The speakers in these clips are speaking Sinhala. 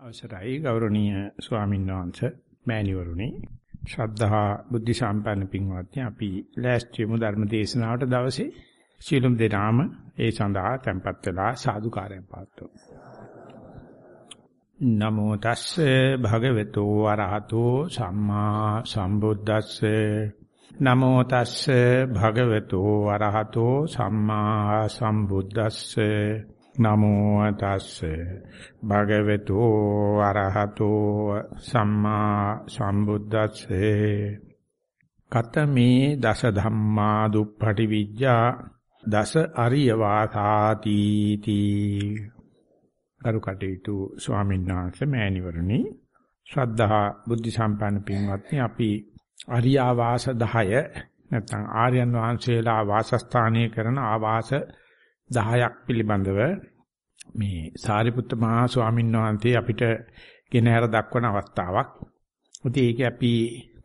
අවසරයි ගෞරවනීය ස්වාමීන් වහන්සේ මෑණිවරුනි. ශ්‍රද්ධා බුද්ධ සම්පන්න පින්වත්නි අපි ලෑස්තියමු ධර්ම දේශනාවට දවසේ. සීලුම් දෙනාම ඒ සඳහා tempත් වෙලා සාදුකාරයෙන් පාත්වමු නමෝ තස්සේ භගවතු වරහතෝ සම්මා සම්බුද්දස්සේ. නමෝ තස්සේ භගවතු වරහතෝ සම්මා සම්බුද්දස්සේ. නමෝ තස්සේ. භගවතු අරහතෝ සම්මා සම්බුද්දස්සේ. කතමේ දස ධම්මා දුප්පටි විජ්ජා දස අරිය වාසාති තී. කරු කටයුතු ස්වාමීන් වහන්සේ මෑණිවරණි ශ්‍රද්ධා බුද්ධ සම්පන්න පින්වත්නි අපි අරියාවාස 10 නැත්නම් ආර්යයන් වහන්සේලා වාසස්ථානීය කරන ආවාස 10ක් පිළිබඳව මේ සාරිපුත්ත මහා ස්වාමීන් වහන්සේ අපිට ගෙනහැර දක්වන අවස්ථාවක්. ඉතින් ඒක අපි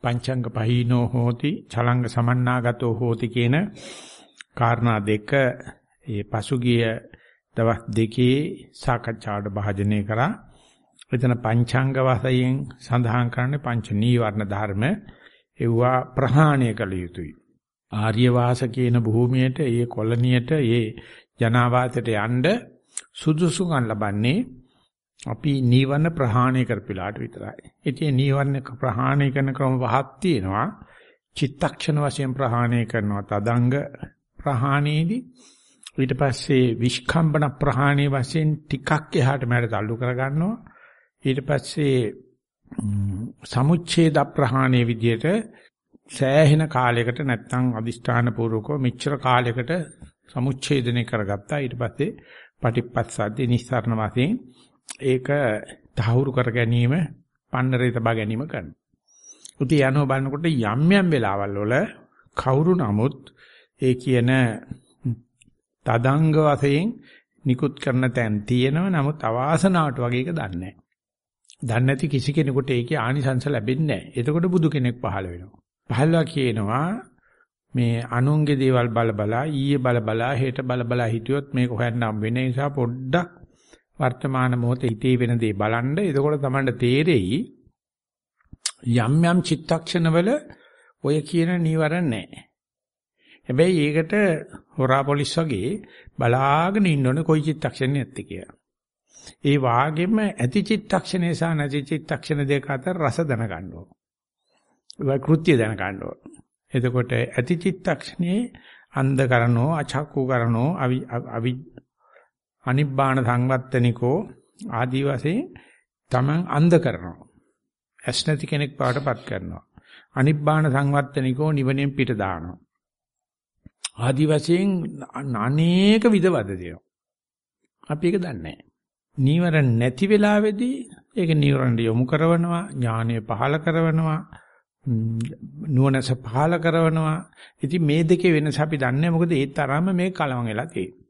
පංචංග පහිනෝ හෝති චලංග සමන්නාගතෝ හෝති කියන කාරණා දෙක ඒ පසුගිය දවස් දෙකේ සාකච්ඡාවට භාජනය කරා. එතන පංචාංග වශයෙන් සඳහන් කරන්නේ පංච නීවරණ ධර්ම ඒවා ප්‍රහාණය කළ යුතුයි. ආර්ය වාස කියන භූමියට, ඒ කොලනියට, ඒ ජනාවාසයට යන්න සුදුසුකම් ලබන්නේ අපි නීවරණ ප්‍රහාණය කරපිලාට විතරයි. ඉතින් නීවරණ ප්‍රහාණය කරන ක්‍රම පහක් තියෙනවා. චිත්තක්ෂණ වශයෙන් ප්‍රහාණය කරනවා තදංග ප්‍රහාණයේදී ඊට පස්සේ විස්කම්බන ප්‍රහාණය වශයෙන් ටිකක් එහාට මෙහාට තල්ලු කර ගන්නවා. ඊට පස්සේ සමුච්ඡේද ප්‍රහාණයේ විදියට සෑහෙන කාලයකට නැත්නම් අදිෂ්ඨාන පූර්වකව මෙච්චර කාලයකට සමුච්ඡේදනය කරගත්තා ඊට පස්සේ පටිපස්සද්දී නිස්සාරණ වශයෙන් ඒක තහවුරු කර ගැනීම පන්නරේ තබා ගැනීම කරනවා. උටි යනවා බලනකොට යම් යම් වෙලාවල් වල කවුරු නමුත් ඒ කියන තදංග වශයෙන් නිකුත් කරන තැන් තියෙනවා නමුත් අවාසනාවට වගේ එක දන්නේ නැහැ. දන්නේ නැති කිසි කෙනෙකුට ඒකේ ආනිසංස ලැබෙන්නේ නැහැ. එතකොට බුදු කෙනෙක් පහළ වෙනවා. පහළලා කියනවා මේ අනුන්ගේ දේවල් බල බලා ඊයේ බල බලා හෙට බල බලා හිටියොත් මේක හොයන්න හම් වෙන නිසා පොඩ්ඩක් වර්තමාන මොහොතේ හිතේ වෙන දේ බලන්න. එතකොට තමයි තේරෙයි යම් යම් චිත්තක්ෂණවල ඔය කියන නීවරණ නැහැ. හැබැයි ඒකට හොරා පොලිස් වගේ බලාගෙන ඉන්න ඕනේ කොයි චිත්තක්ෂණේ නැත්තේ කියලා. ඒ වාගෙම ඇති චිත්තක්ෂණේ සහ නැති චිත්තක්ෂණ දෙක අතර රස දැනගන්න ඕන. ඒ කෘත්‍ය දැනගන්න ඕන. එතකොට ඇති චිත්තක්ෂණේ අන්ධ කරනෝ අචක්කු කරනෝ අවි අවි අනිබ්බාන සංවත්තනිකෝ ආදී වශයෙන් තමන් අන්ධ කරනවා. ඇස් නැති කෙනෙක් පාටපත් කරනවා. අනිබ්බාන සංවත්තනිකෝ නිවනෙන් පිට දානවා. ආදී වශයෙන් අනේක විදවද දෙනවා. අපි ඒක දන්නේ නැහැ. නීවරණ නැති වෙලාවේදී ඒක නීවරණ යොමු කරනවා ඥානය පහල කරනවා නුවණස පහල කරනවා. ඉතින් මේ දෙකේ වෙනස අපි දන්නේ මොකද ඒ තරම්ම මේ කලවම් වෙලා තියෙන්නේ.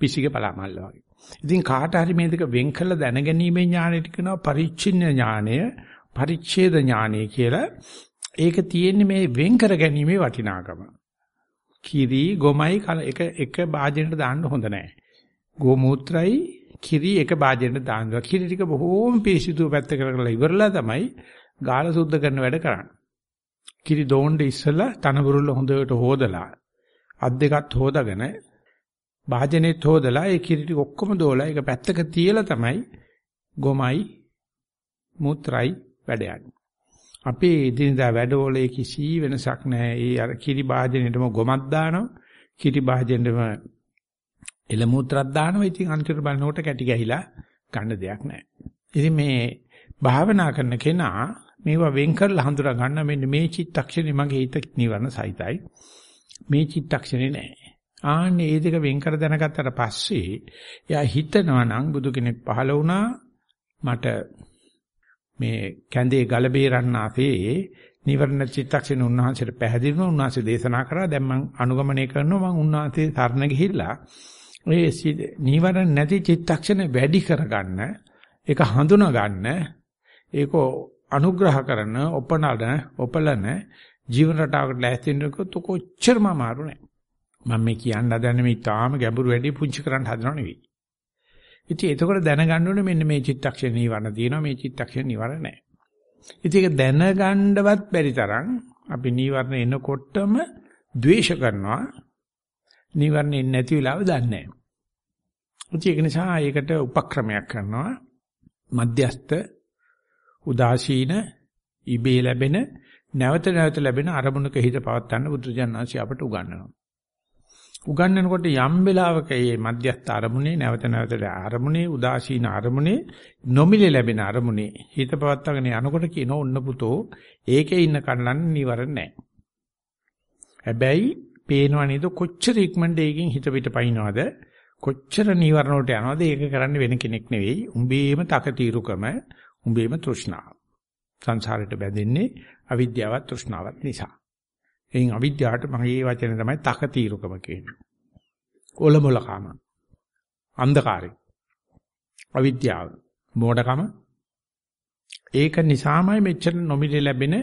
පිසිගේ පලාමල්ල වගේ. ඉතින් කාට හරි මේ දෙක වෙන් කළ දැනගැනීමේ ඥානෙට කියනවා පරිච්ඡින්න ඥානය පරිච්ඡේද ඥානය කියලා. ඒක තියෙන්නේ මේ වෙන් කර ගැනීමේ වටිනාකම. කිරි ගොමයි එක එක භාජනයට දාන්න හොඳ නැහැ. ගෝමූත්‍රයි කිරි එක භාජනයට දානවා. කිරි ටික බොහෝම පිරිසිදුව පැත්ත කරලා ඉවරලා තමයි ගාල සුද්ධ කරන වැඩ කරන්නේ. කිරි දෝණ්ඩ ඉස්සලා තනබුරුල්ල හොඳට හොදලා අත් දෙකත් හොදාගෙන භාජනෙත් හොදලා ඒ කිරි ටික ඔක්කොම දෝලා ඒක පැත්තක තියලා තමයි ගොමයි මුත්‍රායි වැඩ යන්නේ. අපේ එදිනදා වැඩවල කිසි වෙනසක් නැහැ. ඒ අර කිරි භාජනෙටම ගොමක් දානවා. කිරි භාජනෙටම එළ මුත්‍රාක් දානවා. ඉතින් අන්තිමට බලනකොට කැටි ගැහිලා ගන්න දෙයක් නැහැ. ඉතින් මේ භාවනා කරන කෙනා මේවා වෙන් කරලා හඳුනා ගන්න මෙන්න මේ චිත්තක්ෂණේ මගේ හිත නිවර්ණ සහිතයි. මේ චිත්තක්ෂණේ නැහැ. ආන්නේ මේ දෙක වෙන් කර දැනගත්තට පස්සේ එයා හිතනවා නම් බුදු කෙනෙක් පහළ වුණා මට මේ කැඳේ ගල බේරන්න අපේ නිවර්ණ චිත්තක්ෂණ උන්වහන්සේට පැහැදිලිව උන්වහන්සේ දේශනා කරා දැන් මම අනුගමනය කරනවා මම උන්වහන්සේ සරණ ගිහිල්ලා මේ නීවරණ නැති චිත්තක්ෂණ වැඩි කරගන්න ඒක හඳුනා ගන්න ඒක අනුග්‍රහ කරන ඔපනන ඔපලන ජීවන රටාවකට ලෑස්ති වෙනකොට කොච්චරම අමාරු නෑ මම මේ කියන්න හදන්නේ මේ තාම ගැඹුරු වැඩි පුංචි කරන්න හදනව නෙවෙයි ඉතින් එතකොට දැනගන්න ඕනේ මෙන්න මේ චිත්තක්ෂණ නිවරණ තියෙනවා මේ චිත්තක්ෂණ නිවරණ නැහැ. ඉතින් ඒක දැනගන්නවත් බැරි තරම් අපි නිවරණ එනකොටම ද්වේෂ කරනවා. නිවරණ එන්නේ නැති වෙලාව දන්නේ නැහැ. ඒක නිසා ඒකට උපක්‍රමයක් කරනවා. මධ්‍යස්ත උදාසීන ඉබේ ලැබෙන නැවත නැවත ලැබෙන අරමුණක හිත පවත්වන්න බුදුජානනාංශي අපට උගන්වනවා. උගන්වනකොට යම් වෙලාවක මේ මධ්‍යස්ථ අරමුණේ නැවත නැවත අරමුණේ උදාසීන අරමුණේ නොමිලේ ලැබෙන අරමුණේ හිත පවත්වාගෙන යනකොට කියන ඔන්න පුතෝ ඒකේ ඉන්න කන්නන් නිවරණ නැහැ. හැබැයි පේනව නේද කොච්චර ඉක්මනට ඒකෙන් හිත පිට පයින්නවද කොච්චර නිවරණ වලට යනවද ඒක කරන්න වෙන කෙනෙක් නෙවෙයි උඹේම තකතිරුකම උඹේම තෘෂ්ණාව. සංසාරයට බැඳෙන්නේ අවිද්‍යාවත් තෘෂ්ණාවත් නිසා. එයින් අවිද්‍යාවට මගේ වචනේ තමයි තකතිරුකම කියන්නේ. ඔලමුලකම. අන්ධකාරය. අවිද්‍යාව. මෝඩකම. ඒක නිසාමයි මෙච්චර නොමිලේ ලැබෙන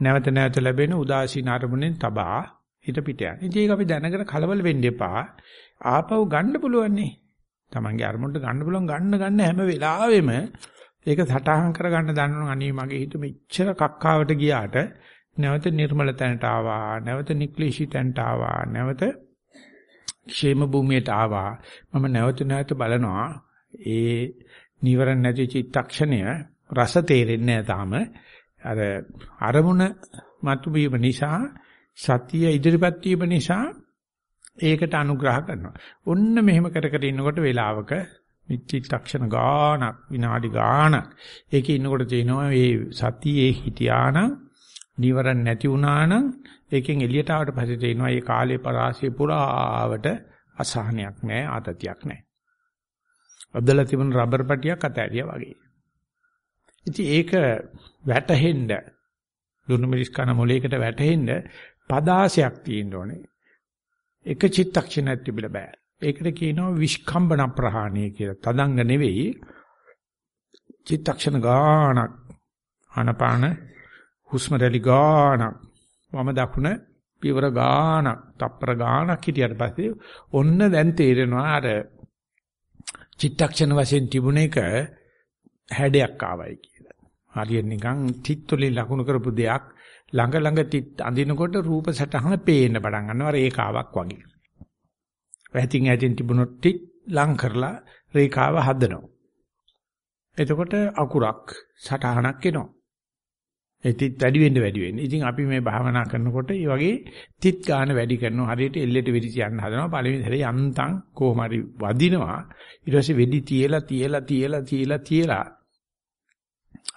නැවත නැවත ලැබෙන උදාසීන අරමුණෙන් තබා හිත පිට යන. ඉතින් ඒක අපි දැනගෙන කලබල වෙන්න එපා. ආපහු ගන්න පුළුවන් නේ. Tamange අරමුණට ගන්න පුළුවන් ගන්න ගන්න හැම වෙලාවෙම ඒක සටහන් කරගන්න දන්නවනම් අනේ මගේ හිත මෙච්චර කක්කාවට ගියාට නැවත නිර්මල තැනට ආවා නැවත නික්ලිෂි තැනට ආවා නැවත ക്ഷേම භූමියට ආවා මම නැවත නැවත බලනවා ඒ නිවරණ නැති චිත්තක්ෂණය රස තේරෙන්නේ නැහැ තාම අර අරමුණ මතුවීම නිසා සතිය ඉදිරිපත් වීම නිසා ඒකට අනුග්‍රහ කරනවා. ඔන්න මෙහෙම කර කර ඉන්නකොට වේලාවක මිච්චිත්තක්ෂණ ගානක් විනාඩි ගානක් ඒකේ ඉන්නකොට තේනවා මේ සතියේ හිටියානම් නිවරණ නැති වුණානම් ඒකෙන් එළියට ආවට පස්සේ තේනවා මේ කාලේ පරාසය පුරාවට අසහනයක් නැහැ ආතතියක් නැහැ. අදලා තිබුණ රබර් පටියක් අතෑරියා වගේ. ඉතින් ඒක වැටහෙන්න දුන්නු මිරිස් කන මොලේකට වැටහෙන්න පදාසයක් තියෙන්න ඕනේ. එක චිත්තක්ෂණයක් තිබිලා බෑ. ඒකට කියනවා විස්කම්බන ප්‍රහාණය කියලා. තදංග නෙවෙයි. චිත්තක්ෂණ ගානක් ආනපාන හුස්ම රැලි ගානක් වම දකුණ පියවර ගානක් තප්පර ගානක් හිටියට පස්සේ ඔන්න දැන් තේරෙනවා අර චිත්තක්ෂණ වශයෙන් තිබුණ එක හැඩයක් ආවයි කියලා. හරියට නිකන් තිත්තුලි ලකුණු කරපු දෙයක් ළඟ ළඟ තිත් අඳිනකොට රූප සටහන පේන්න පටන් ගන්නවා රේඛාවක් වගේ. වැතින් ඇතින් තිබුණොත් තිත් ලං කරලා රේඛාව හදනවා. එතකොට අකුරක් සටහනක් එනවා. ඒ තිත් වැඩි වෙන්න වැඩි වෙන්න. ඉතින් අපි මේ භාවනා කරනකොට මේ වගේ තිත් ගන්න වැඩි කරනවා. හරියට එල්ලෙට වෙඩි තියන්න හදනවා. පළවෙනි සැරේ යන්තම් කොහොම හරි වදිනවා. ඊට පස්සේ වෙඩි තියලා තියලා තියලා තියලා තියලා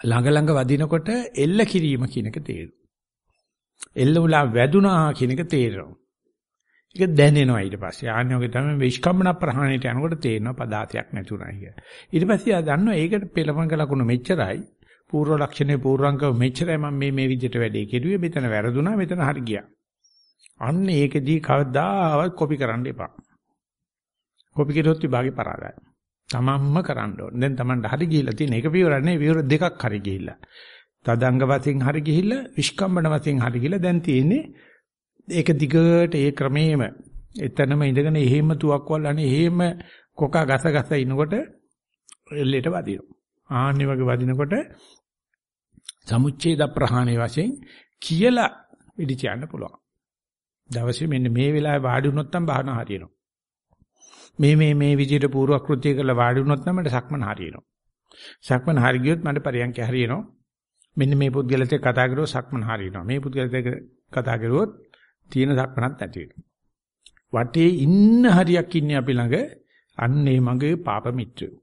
ළඟ ළඟ වදිනකොට එල්ල කිරීම කියන එක තේරෙනවා. එල්ල උලා වැදුනා කියන එක තේරෙනවා. ඒක දැනෙනවා ඊට පස්සේ. ආන්නේ වගේ තමයි විස්කම්බන ප්‍රහාණයට යනකොට තේරෙනවා පදාතයක් නැතුණා කිය. ඊට පස්සේ ආ දන්නවා ඒකට පෙළමංග ලකුණු මෙච්චරයි. පූර්ව ලක්ෂණේ පූර්වංග මෙච්චරයි මම මේ මේ විදිහට වැඩේ කෙරුවේ. මෙතන වැරදුනා මෙතන හරි ගියා. අන්න ඒකෙදී කවදාවත් කොපි කරන්න එපා. කොපි කරොත් විභාගේ පරාදයි. තමන්ම කරන්න ඕනේ. දැන් තමන්ට හරි ගිහිල්ලා තියෙන එක පියවරක් නෙවෙයි පියවර දෙකක් හරි ගිහිල්ලා. තදංග වශයෙන් හරි ගිහිල්ලා විස්කම්බන වශයෙන් හරි ගිහිල්ලා දැන් තියෙන්නේ ඒක දිගට ඒ ක්‍රමේම එතනම ඉඳගෙන එහෙම තුවක්වල් අනේ එහෙම කොකා ගස ගස ඉනකොට එල්ලේට වදිනවා. ආන්නේ වගේ වදිනකොට සමුච්ඡේද ප්‍රහාණය වශයෙන් කියලා ඉදි කියන්න පුළුවන්. දවසේ මෙන්න මේ වෙලාවේ වාඩි වුණොත් නම් බහන හරියනවා. මේ මේ මේ විදිහට පූර්වක්‍ෘත්‍ය කරලා වාඩි වුණොත් නම් මට සක්මන හරියනවා. සක්මන හරි ගියොත් මට පරියන්ක හරියනවා. මෙන්න මේ පුද්ගලත් එක්ක කතා කරුවොත් සක්මන හරියනවා. මේ පුද්ගලත් එක්ක කතා කරුවොත් තියෙන සක්මනක් නැති වෙනවා. වටේ ඉන්න හරියක් ඉන්නේ අපි ළඟ අන්නේ මගේ පාප මිත්‍රයෝ.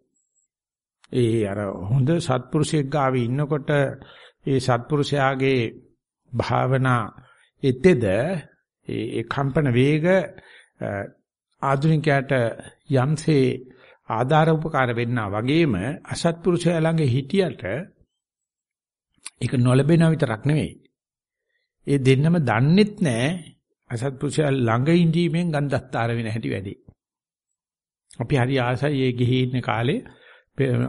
ඒ අර හොඳ සත්පුරුෂයෙක් ගාවේ ඉන්නකොට ඒ සත්පුරුෂයාගේ භාවනා එතෙද ඒ කම්පන වේග ආධුනිකයට යම්සේ ආධාර උපකාර වෙන්නා වගේම අසත්පුරුෂයා ළඟ හිටියට ඒක නොලැබෙනා විතරක් නෙවෙයි. ඒ දෙන්නම දන්නෙත් නැහැ අසත්පුරුෂයා ළඟ ඉඳීමෙන් ගන්ධස්තර වෙන හැටි වැඩි. අපි හරි ආසයි ඒ ගිහි ඉන්න කාලේ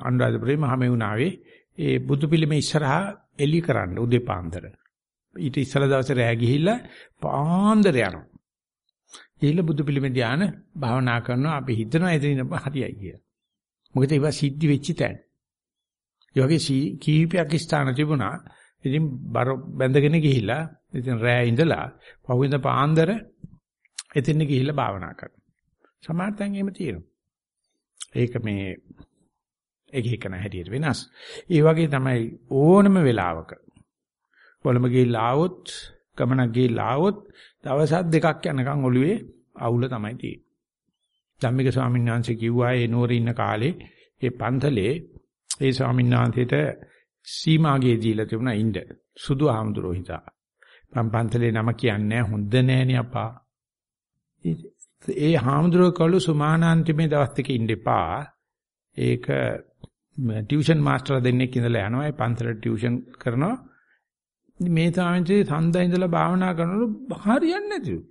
අනුරාධපුරේ මහමෙවුනාවේ ඒ බුදු පිළිමේ ඉස්සරහා එලි කරන්න උදේ පාන්දර. ඊට ඉස්සල දවසේ රෑ ගිහිල්ලා පාන්දර යනවා. ගිහිල්ලා බුදු පිළිමේ ධානය භාවනා කරනවා අපි හිතනවා එදින හරියයි කියලා. මොකද ඒවා සිද්ධ වෙච්ච තැන. ඒ වගේ කීපයක් ස්ථාන තිබුණා. ඉතින් බර බැඳගෙන ගිහිල්ලා ඉතින් රෑ ඉඳලා පහුවෙන්ද පාන්දර එතෙන් ගිහිල්ලා භාවනා කරනවා. සමහරටන් එහෙම තියෙනවා. ඒක මේ එක එකන හැටියට වෙනස්. ඒ වගේ තමයි ඕනම වෙලාවක කොළඹ ගිහිල්ලා ආවොත් ගමනක් ගිහිල්ලා ආවොත් දවස් දෙකක් යනකම් ඔළුවේ අවුල තමයි තියෙන්නේ. ධම්මික ස්වාමීන් වහන්සේ කිව්වා ඒ නුවර ඉන්න කාලේ ඒ පන්තලේ ඒ ස්වාමීන් වහන්සේට සීමාගේ දීලා තිබුණා ඉන්න. සුදු ආමඳුරෝ හිතා. මම පන්තලේ නම කියන්නේ හොඳ නෑනේ අපා. ඒ හාමුදුරුවෝ කළු සුමානාන්තිමේ දවස් දෙක ඉන්න එපා. ඒක ටියුෂන් මාස්ටර්ලා දෙන්නෙක් ඉඳලා යනවා. ඒ පන්සලට ටියුෂන් කරනවා. මේ තාමන්සේ සඳා ඉඳලා භාවනා කරනකොට හරියන්නේ නැතිලු.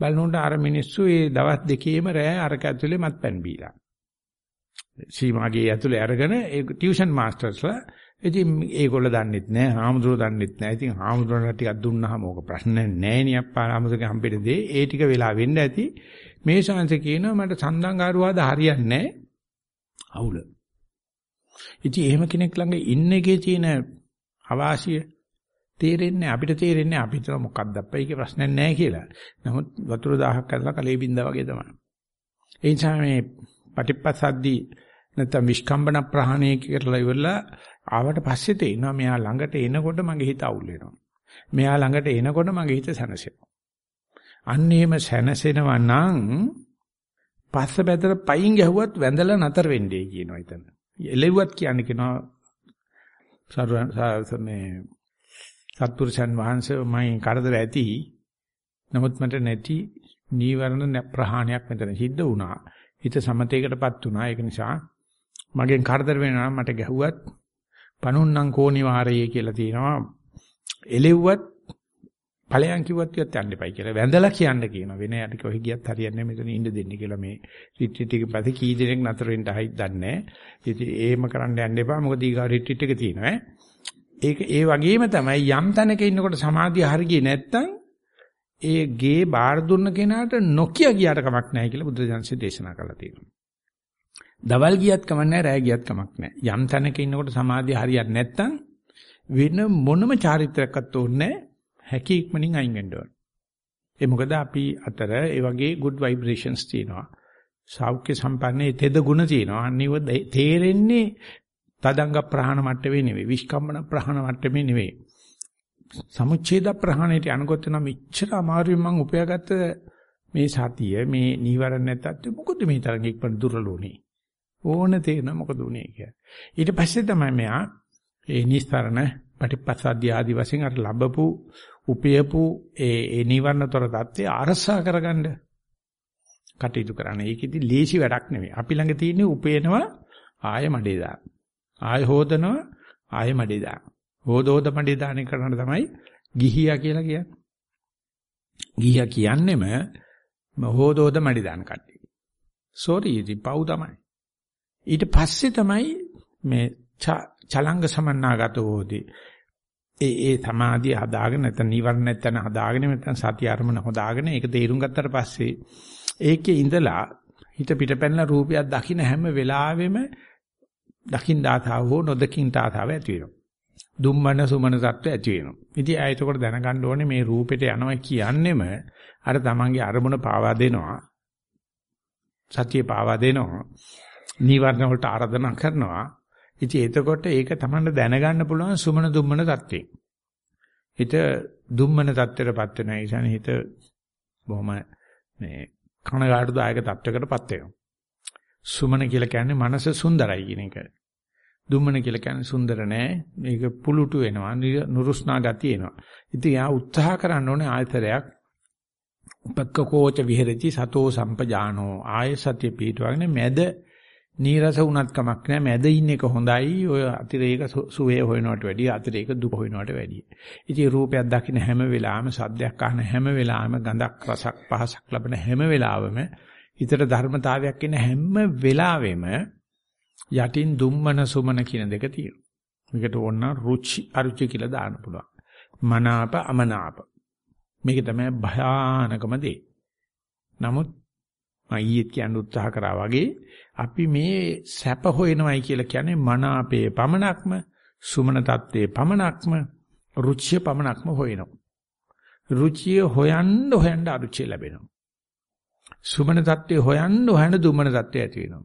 බලනකොට අර මිනිස්සු ඒ දවස් දෙකේම රෑ අරක ඇතුලේ මත්පැන් බීලා. සීමාගේ ඇතුලේ අරගෙන ඒ ටියුෂන් මාස්ටර්ස්ලා ඉතින් ඒගොල්ලෝ දන්නෙත් නෑ, හාමුදුරුවෝ දන්නෙත් නෑ. ඉතින් හාමුදුරුවන්ට ටිකක් දුන්නාම ඕක ප්‍රශ්න නෑ නේ අප්පා හාමුදුරුවෝ හම්බෙට දේ. ඒ ටික වෙලා වෙන්න ඇති. මේ ශාන්ත කියනවා මට සඳංගාරුවාද හරියන්නේ නෑ. අවුල. ඉතින් එහෙම කෙනෙක් ළඟ ඉන්න එකේ තියෙන අවාසිය තේරෙන්නේ අපිට තේරෙන්නේ අපි හිතන මොකක්ද අප්පා ඒකේ ප්‍රශ්නයක් නැහැ කියලා. නමුත් වතුර දහහක් කරලා කලේ බින්දා වගේ තමයි. ඒ නිසා මේ පටිපස්සද්දී නැත්නම් විස්කම්බන ප්‍රහාණය කියලා ඉවරලා ආවට පස්සේ තේිනවා මෙයා ළඟට එනකොට මගේ හිත අවුල් වෙනවා. මෙයා ළඟට එනකොට මගේ හිත සැනසෙනවා. අන්න එහෙම සැනසෙනවා නම් පස්ස බැදර පයින් ගැහුවත් වැඳලා නතර වෙන්නේ කියනවා එතන. එළෙව්වත් කියන්නේ කියනවා සර්ව මේ සත්පුරුෂයන් වහන්සේ මම කරදර ඇති. නමුත් මට නැති නීවරණ ප්‍රහාණයක් මෙතන සිද්ධ වුණා. හිත සමතේකටපත් වුණා. ඒක නිසා මගෙන් කරදර වෙනවා මට ගැහුවත් පණුන්නම් කෝණි වාරයේ කියලා තියෙනවා. එලෙව්වත් ඵලයන් කිව්වත් කියත් යන්න එපයි කියලා. වැඳලා කියන්න කියනවා. වෙන යට කොහෙ ගියත් හරියන්නේ නැහැ මෙතන ඉන්න දෙන්න කියලා මේ රිට්‍රීට් එකේ පස්සේ කී දෙනෙක් නතර වෙන්න හයිත් දන්නේ නැහැ. ඉතින් ඒම කරන්න යන්න එපා. මොකද ඊගා රිට්‍රීට් එක තියෙනවා ඈ. ඒක ඒ වගේම තමයි යම් තැනක ඉන්නකොට සමාධිය හරියන්නේ නැත්තම් ඒ ගේ බාර දුන්න කෙනාට නොකිය ගියට කමක් නැහැ කියලා බුදුරජාන්සේ දේශනා කරලා තියෙනවා. දවල් ගියත් කමක් නැහැ, රෑ ගියත් කමක් නැහැ. යම් තැනක ඉන්නකොට සමාධිය හරියන්නේ නැත්තම් වෙන මොනම චාරිත්‍රයක්වත් ඕනේ හැකි ඉක්මනින් අයින් වෙන්න ඕන. ඒ මොකද අපි අතර ඒ වගේ good vibrations තියෙනවා. සෞඛ්‍ය සම්පන්නයේ තෙද ගුණ තියෙනවා. අනිව තේරෙන්නේ තදංග ප්‍රහාණ මට්ටමේ නෙවෙයි විස්කම්බන ප්‍රහාණ මට්ටමේ නෙවෙයි සමුච්ඡේද ප්‍රහාණයට අනුගත නම් මෙච්චර අමාරුවෙන් මම උපයාගත්ත මේ සතිය මේ නීවරණ නැත්තත් මොකද මේ තරම් ඉක්මන දුර්වලුනේ ඕන තේන මොකද උනේ කියලා ඊට පස්සේ තමයි මෙයා ඒ නිස්තරණ පටිපස්සද්ධිය ආදි වශයෙන් අර ලැබපු උපයපු ඒ ඒ නීවරණතර தත්ත්වය අරසා කරගන්න කටයුතු කරන්න. ඒකෙදි ලේසි වැඩක් නෙවෙයි. අපි ළඟ තියෙන්නේ උපේනවා ආය මඩේ දාන්න. ආය හොදනවා ආය මඩේ දාන. හොදෝද මඩේ දාන කරන තමයි ගිහියා කියලා කියන්නේ. ගිහියා කියන්නෙම හොදෝද මඩේ දාන කට්ටිය. සෝරි ඉතින් පව් තමයි. ඊට පස්සේ තමයි මේ චලංග සමන්නාගතෝදී ඒ ඒ සමාධිය හදාගෙන නැත්නම් නිවර්ණ නැත්නම් හදාගෙන නැත්නම් සති අරමුණ හදාගෙන ඒක තේරුම් ගත්තට පස්සේ ඒකේ ඉඳලා හිත පිටපැනලා රූපයක් දකින්න හැම වෙලාවෙම දකින් දාතාව හෝ නොදකින් දාතාව ඇති වෙනවා. දුම්මන සුමන තත්ත්ව ඇති වෙනවා. ඉතින් ආ එතකොට දැනගන්න ඕනේ මේ රූපෙට යනවා කියන්නෙම අර තමන්ගේ අරමුණ පාවා දෙනවා. සතිය පාවා දෙනවා. නීවරණ වලට ආරාධනා කරනවා. ඉතින් එතකොට ඒක තමන්ට දැනගන්න පුළුවන් සුමන දුම්මන තත්ත්වේ. හිත දුම්මන තත්ත්වයටපත් වෙන නිසා හිත බොහොම මේ කනගාටුදායක තත්ත්වයකටපත් වෙනවා. සුමන කියලා කියන්නේ මනස සුන්දරයි කියන එක. දුම්මන කියලා කියන්නේ සුන්දර නෑ. මේක පුලුටු වෙනවා, නුරුස්නා ගතිය එනවා. ඉතින් යා උත්සාහ කරන්න ඕනේ ආයතරයක් උපක්කකෝච විහෙරති සතෝ සම්පජානෝ ආය සත්‍ය පීඨවගෙන මැද නීරස වුණත් කමක් නෑ මැද ඉන්න එක හොඳයි ඔය අතිරේක සුවේ හොයනවට වැඩිය අතිරේක දුක හොයනවට වැඩිය. ඉතින් රූපයක් දකින්න හැම වෙලාවෙම සද්දයක් අහන හැම වෙලාවෙම ගඳක් රසක් පහසක් ලබන හැම වෙලාවෙම හිතට ධර්මතාවයක් එන හැම වෙලාවෙම යටින් දුම්මන සුමන කියන දෙක තියෙනවා. මේකට ඕන රුචි අරුචි කියලා දාන්න පුළුවන්. මනාප අමනාප. මේක තමයි භයානකම දේ. නමුත් මම ඊයේ කියන්න උත්සාහ කරා වගේ අපි මේ සැප හොයනවයි කියලා කියන්නේ මන අපේ පමනක්ම සුමන තත්ත්වයේ පමනක්ම රුචිය පමනක්ම හොයනවා. රුචිය හොයන්න හොයන්න අරුචිය ලැබෙනවා. සුමන තත්ත්වයේ හොයන්න හොයන්න දුමන තත්ත්වය ඇති වෙනවා.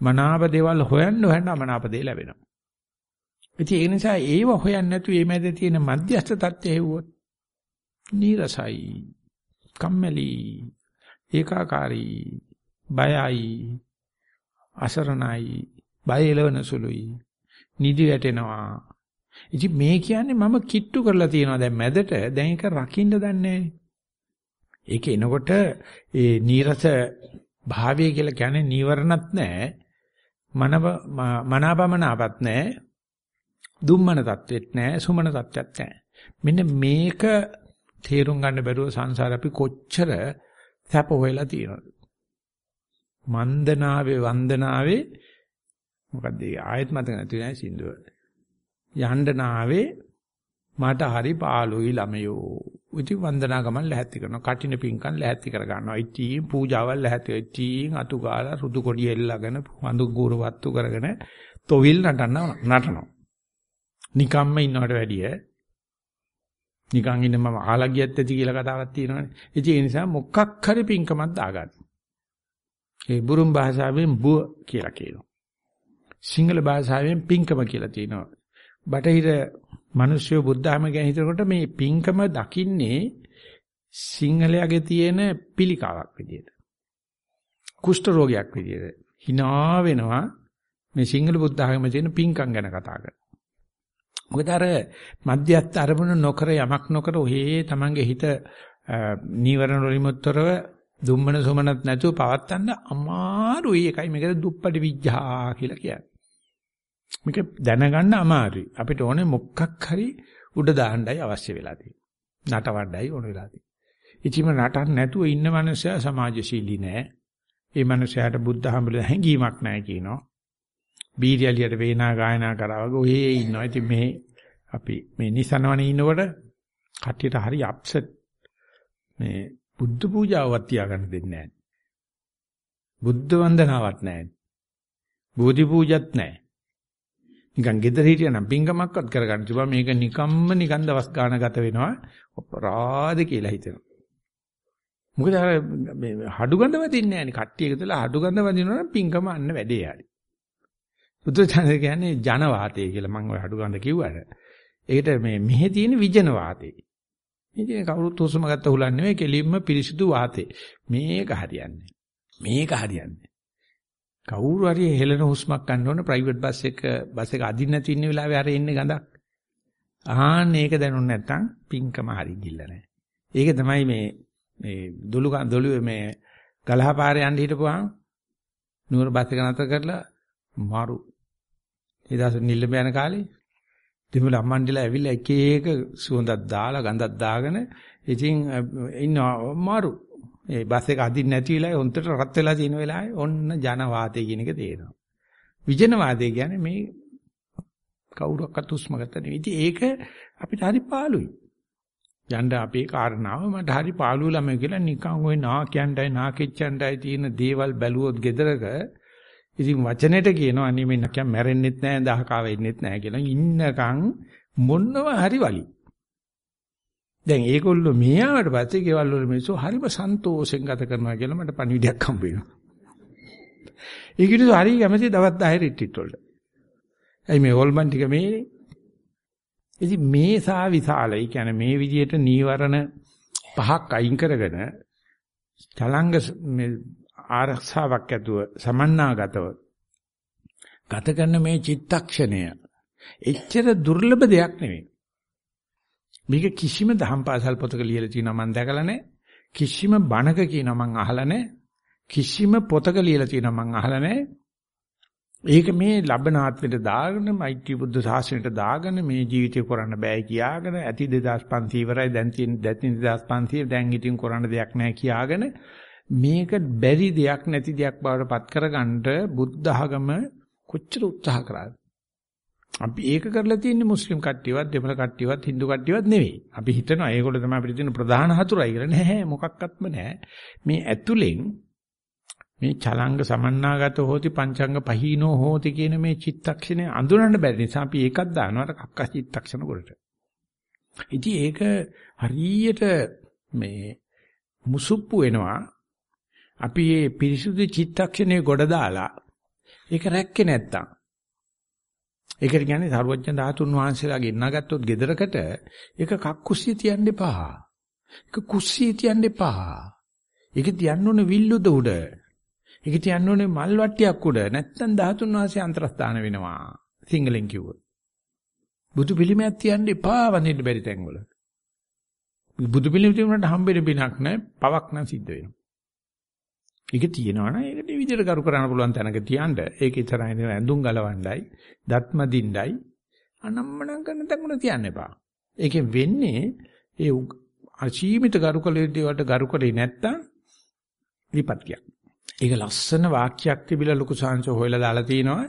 මනාප දේවල් හොයන්න හොයන්න අමනාප දේ ලැබෙනවා. ඉතින් ඒ නිසා ඒව හොයන්නේ නැතු මේ මැද තියෙන මධ්‍යස්ථ තත්ත්වය හෙව්වොත් නීරසයි, කම්මැලි, ඒකාකාරී, බයයි, අසරණයි, බය එලවන සුළුයි, නිදි වැටෙනවා. ඉතින් මේ කියන්නේ මම කිට්ටු කරලා තියනවා. දැන් මැදට දැන් ඒක රකින්න දන්නේ ඒක එනකොට ඒ නීරස භාවය කියලා කියන්නේ නීවරණත් නැහැ. මනව මනාපමනාපත් නැහැ. දුම්මන තත්වෙත් නැහැ. සුමන තත්ත්වයක් නැහැ. මෙන්න මේක තේරුම් ගන්න බැරුව සංසාර අපි කොච්චර සැප හොයලා තියෙනවද? මන්දනාවේ වන්දනාවේ මොකද්ද ආයෙත් මතක නැති නෑ සින්දුව. යණ්ඩනාවේ මට හරි පාළුයි ළමයෝ. ඉති වන්දනා ගමන් ලැහැත්ති කරනවා. කටින පිංකම් ලැහැත්ති කර ගන්නවා ඉතින් පූජාවල් ලැහැත්ති ඉතින් අතු ගාලා රුදු කොඩිය එල්ලගෙන වඳු ගුරු වත්තු කරගෙන තොවිල් නටනවා නටනවා. නිකම්ම ඉන්නවට වැඩිය. නිකන් ඉන්න මම ආලා ගියත් ඇති කියලා කතාවක් තියෙනවානේ. ඉතින් ඒ නිසා මොකක් හරි පිංකමක් දාගන්න. ඒ බුරුම් භාෂාවෙන් බුව කියලා කියනවා සිංහල භාෂාවෙන් පිංකම කියලා තියෙනවා බටහිර මිනිස්සු බුද්ධාම ගැන හිතනකොට මේ පිංකම දකින්නේ සිංහලයාගේ තියෙන පිළිකාවක් විදියට. කුෂ්ඨ රෝගයක් විදියට. hina වෙනවා මේ සිංහල බුද්ධාගමේ තියෙන පිංකම් ගැන කතා කරලා. මොකද අර මධ්‍යස්ථ අරමුණු නොකර යමක් නොකර ඔහේ තමන්ගේ හිත නීවරණ වලිමුත්තරව දුම්මන සොමනත් නැතුව පවත්තන්න අමාරුයි. ඒකයි මේකට දුප්පටි විඥා කියලා කියන්නේ. මේක දැනගන්න අමාරුයි. අපිට ඕනේ මොකක් හරි උඩ දාන්නයි අවශ්‍ය වෙලා තියෙන්නේ. නටවන්නයි ඕන වෙලා තියෙන්නේ. ඉතින් නටන්න නැතුව ඉන්න මනුස්සයා සමාජශීලී නෑ. ඒ මනුස්සයාට බුද්ධ හම්බෙල හැංගීමක් නෑ කියනවා. බීරියලියට වේනා ගායනා කරා වගේ ඔහේ ඉන්නවා. ඉතින් මේ අපි මේ නිසනවනේ ඉන්නකොට කට්ටියට හරි අප්සෙට් මේ බුද්ධ පූජාවක් තියාගන්න දෙන්නේ නැහැ. බුද්ධ වන්දනාවක් නැහැ. බෝධි පූජත් නැහැ. නිකන් gedara හිටියනම් පිංගමක්වත් කරගන්න තිබා මේක නිකම්ම නිකන් දවස් ගාන ගත වෙනවා අපරාධ කියලා හිතෙනවා. මොකද අර මේ හඩු ගඳ වදින්නේ නැහැ නේ කට්ටිය එකතුලා හඩු ගඳ වදිනවා නම් පිංගම අන්න වැඩේ යාලි. බුදුචානන් කියන්නේ ජන වාතය කියලා මම ඔය හඩු ගඳ කිව්වට. ඒකට මේ මෙහෙ තියෙන විජන වාතය. ඉතින් කවුරුත් හුස්ම ගත්ත හුලන්නේ නෙවෙයි කෙලින්ම පිරිසිදු වාතේ. මේක හරියන්නේ. මේක හරියන්නේ. කවුරු හරි හෙලන හුස්මක් ගන්න ඕන ප්‍රයිවට් බස් එක බස් එක අදින්න නැති ඉන්න වෙලාවේ අර එන්නේ ගඳක්. ආන්න ඒක දැනුනේ නැත්තම් පිංකම හරි ගිල්ල නැහැ. ඒක තමයි මේ මේ දොළු දොළු මේ ගලහපාරේ යන්න හිටපුවාම නුවර බස් එක නතර කරලා මාරු. ඒ දවස් නිල්ලම යන කාලේ දෙමළ අම්මන්ඩිලා ඇවිල්ලා එක එක සුවඳක් දාලා ගඳක් දාගෙන ඉතින් ඉන්නවා මාරු. ඒ බස් එක අදින්න නැති වෙලාවේ හොන්තට රත් වෙලා තියෙන වෙලාවේ ඔන්න ජන වාතය කියන එක තේරෙනවා. විජන වාතය කියන්නේ මේ කවුරක්වත් උස්ම ගත්ත නෙවෙයි. ඉතින් ඒක අපිට හරි පාළුයි. යන්න අපේ කාරණාව මට හරි පාළුව ළමයි කියලා නිකන් ওই නාකියන්ටයි නාකිච්චන්ටයි තියෙන දේවල් බැලුවොත් gedaraක ඉතින් වචනෙට කියනවා අනේ මේ නැකම් මැරෙන්නෙත් නැහැ දහකාව වෙන්නෙත් නැහැ කියලා ඉන්නකම් මොනවා හරි වලි. දැන් ඒගොල්ලෝ මේ ආවට පස්සේ ගෙවල් වල මිනිස්සු හරිම සන්තෝෂෙන් ගත කරනවා කියලා මට පණිවිඩයක් හම්බ වෙනවා. ඒකිට හරි කැමති දවස් 10 රිට්‍රීට් වලට. එයි මේ හොල්මන් ටික මේ ඉතින් මේ සා විශාලයි කියන්නේ මේ විදිහට නීවරණ පහක් අයින් කරගෙන චලංග මේ ආරක්ෂාවක් ඇතුව සමන්නාගතව ගත කරන මේ චිත්තක්ෂණය එච්චර දුර්ලභ දෙයක් නෙවෙයි. මේක කිසිම දහම් පාසල් පොතක ලියලා තියෙනවා මම දැකලා නැහැ. කිසිම බණක කියනවා මම අහලා නැහැ. කිසිම පොතක ලියලා තියෙනවා මම අහලා නැහැ. ඒක මේ ලබන ආත්මෙට දාගෙන මෛත්‍රී බුද්ධ ශාසනයට දාගෙන මේ ජීවිතේ කරන්න බෑ කියාගෙන ඇති 2500 ඉවරයි දැන් තියෙන 2500 දැන් ඉතින් කරන්න දෙයක් නැහැ කියාගෙන මේක බැරි දෙයක් නැති දෙයක් බවට පත් කරගන්න බුද්ධ ආගම කොච්චර උත්සාහ කරාද අපි ඒක කරලා තියෙන්නේ මුස්ලිම් කට්ටියවත් දෙමළ කට්ටියවත් Hindu කට්ටියවත් නෙවෙයි. අපි හිතනවා ඒගොල්ලෝ තමයි අපිට තියෙන ප්‍රධාන හතුරයි කියලා. නැහැ මොකක්වත්ම නැහැ. මේ ඇතුලෙන් මේ චලංග සමන්නාගත හෝති පංචංග පහීනෝ හෝති කියන මේ චිත්තක්ෂණය අඳුරන්න බැරි නිසා අපි ඒකක් දානවා කක්ක චිත්තක්ෂණ වලට. ඉතින් ඒක හරියට මේ මුසුප්පු වෙනවා. අපි මේ පිරිසුදු චිත්තක්ෂණේ ගොඩ දාලා ඒක රැක්කේ නැත්තම්. ඒකට කියන්නේ සරුවච්චන් ධාතුන් වහන්සේලා ගෙන්නගත්තොත් ගෙදරකට ඒක කක්කුස්සිය තියන්න එපා. ඒක කුස්සිය තියන්න එපා. ඒක තියන්න ඕනේ විල්ලුද උඩ. ඒක තියන්න ඕනේ මල් වට්ටියක් උඩ. නැත්තම් ධාතුන් වහන්සේ අන්තරස්ථාන වෙනවා. සිංහලෙන් කිව්වොත්. බුදු පිළිමයක් තියන්න එපා වඳින්න බැරි තැන්වල. බුදු පිළිම තියුණාට හම්බෙන්න පිනක් නැහැ, පවක් නම් සිද්ධ වෙනවා. ඒක තියෙනවා නම් ඒකට විදිහට කරු කරන්න පුළුවන් තැනක තියන්න. ඒක ඉතරයි ඇඳුම් ගලවන්නයි, දත්ම දිණ්ඩයි අනම්මනම් කරන තැනක තියන්න එපා. ඒකෙන් වෙන්නේ ඒ අසීමිත කරුකලෙදී වලට කරුකලේ නැත්තම් විපත්තියක්. ඒක ලස්සන වාක්‍යයක් තිබිලා ලොකු සංසෝ හොයලා දාලා තිනවා.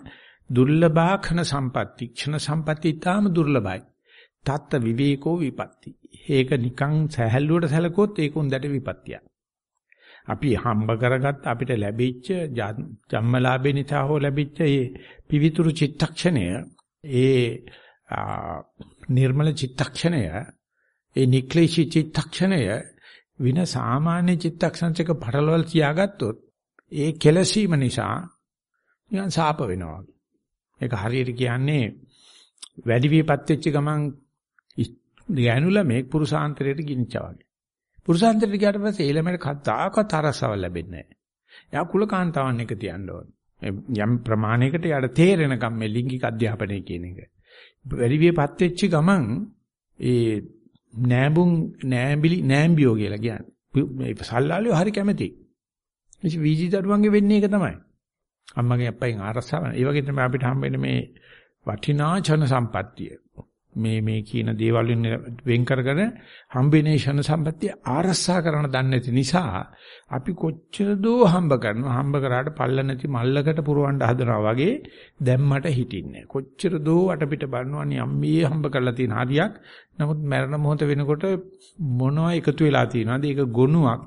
දුර්ලභාඛන සම්පatti ක්ෂණ සම්පatti ඊටාම දුර්ලභයි. තත්ත විවේකෝ විපatti. ඒක නිකන් සැහැල්ලුවට සැලකුවොත් ඒක උන්දට විපත්තියක්. අපි හම්බ කරගත්ත අපිට ලැබිච්ච ජම්මලාභේ නිසා හෝ ලැබිච්ච මේ පිවිතුරු චිත්තක්ෂණය ඒ නිර්මල චිත්තක්ෂණය ඒ නික්ලේශී චිත්තක්ෂණය වින සාමාන්‍ය චිත්තක්ෂණයක පටලවල් තියාගත්තොත් ඒ කෙලසීම නිසා නිකන් සාප වෙනවා. ඒක හරියට කියන්නේ වැඩි විපත් වෙච්ච ගමන් ගෑනු ළමෙක් පුරුෂාන්තරයට ගිනිච්චා වගේ. පුරුෂාන්තරයට ගියාට පස්සේ ඒ ළමයට කතාකත් අරසව ලැබෙන්නේ නැහැ. එයා කුලකාන්තාවන් එක තියන්න ඕන. යම් ප්‍රමාණයකට යාට තේරෙනකම් මේ ලිංගික අධ්‍යාපනය කියන එක. වැඩි විපත් වෙච්ච ගමන් ඒ නෑඹුන් නෑඹිලි නෑම්බියෝ කියලා කියන්නේ. මේ සල්ලාලියෝ හරි කැමති. ඉතින් වීජි දරුවන්ගේ වෙන්නේ ඒක තමයි. අම්මගේ අප්පගෙන් ආරස්සාව. ඒ වගේ තමයි අපිට හම්බෙන්නේ මේ වටිනා ඡන සම්පත්තිය. මේ මේ කියන දේවල් වෙන් කරගෙන හම්බෙනේ ෂණ සම්පත්තිය ආරස්සා කරන දන්නේ නැති නිසා අපි කොච්චර දෝ හම්බ කරනවා. හම්බ කරාට පල්ල නැති මල්ලකට පුරවන්න හදනවා වගේ දැම්මට හිටින්නේ. කොච්චර දෝ අටපිට බලනවා නියම්මේ හම්බ කරලා තියෙන හරියක්. නමුත් මරණ මොහොත වෙනකොට මොනවා එකතු වෙලා තියෙනවද? ඒක ගොනුවක්.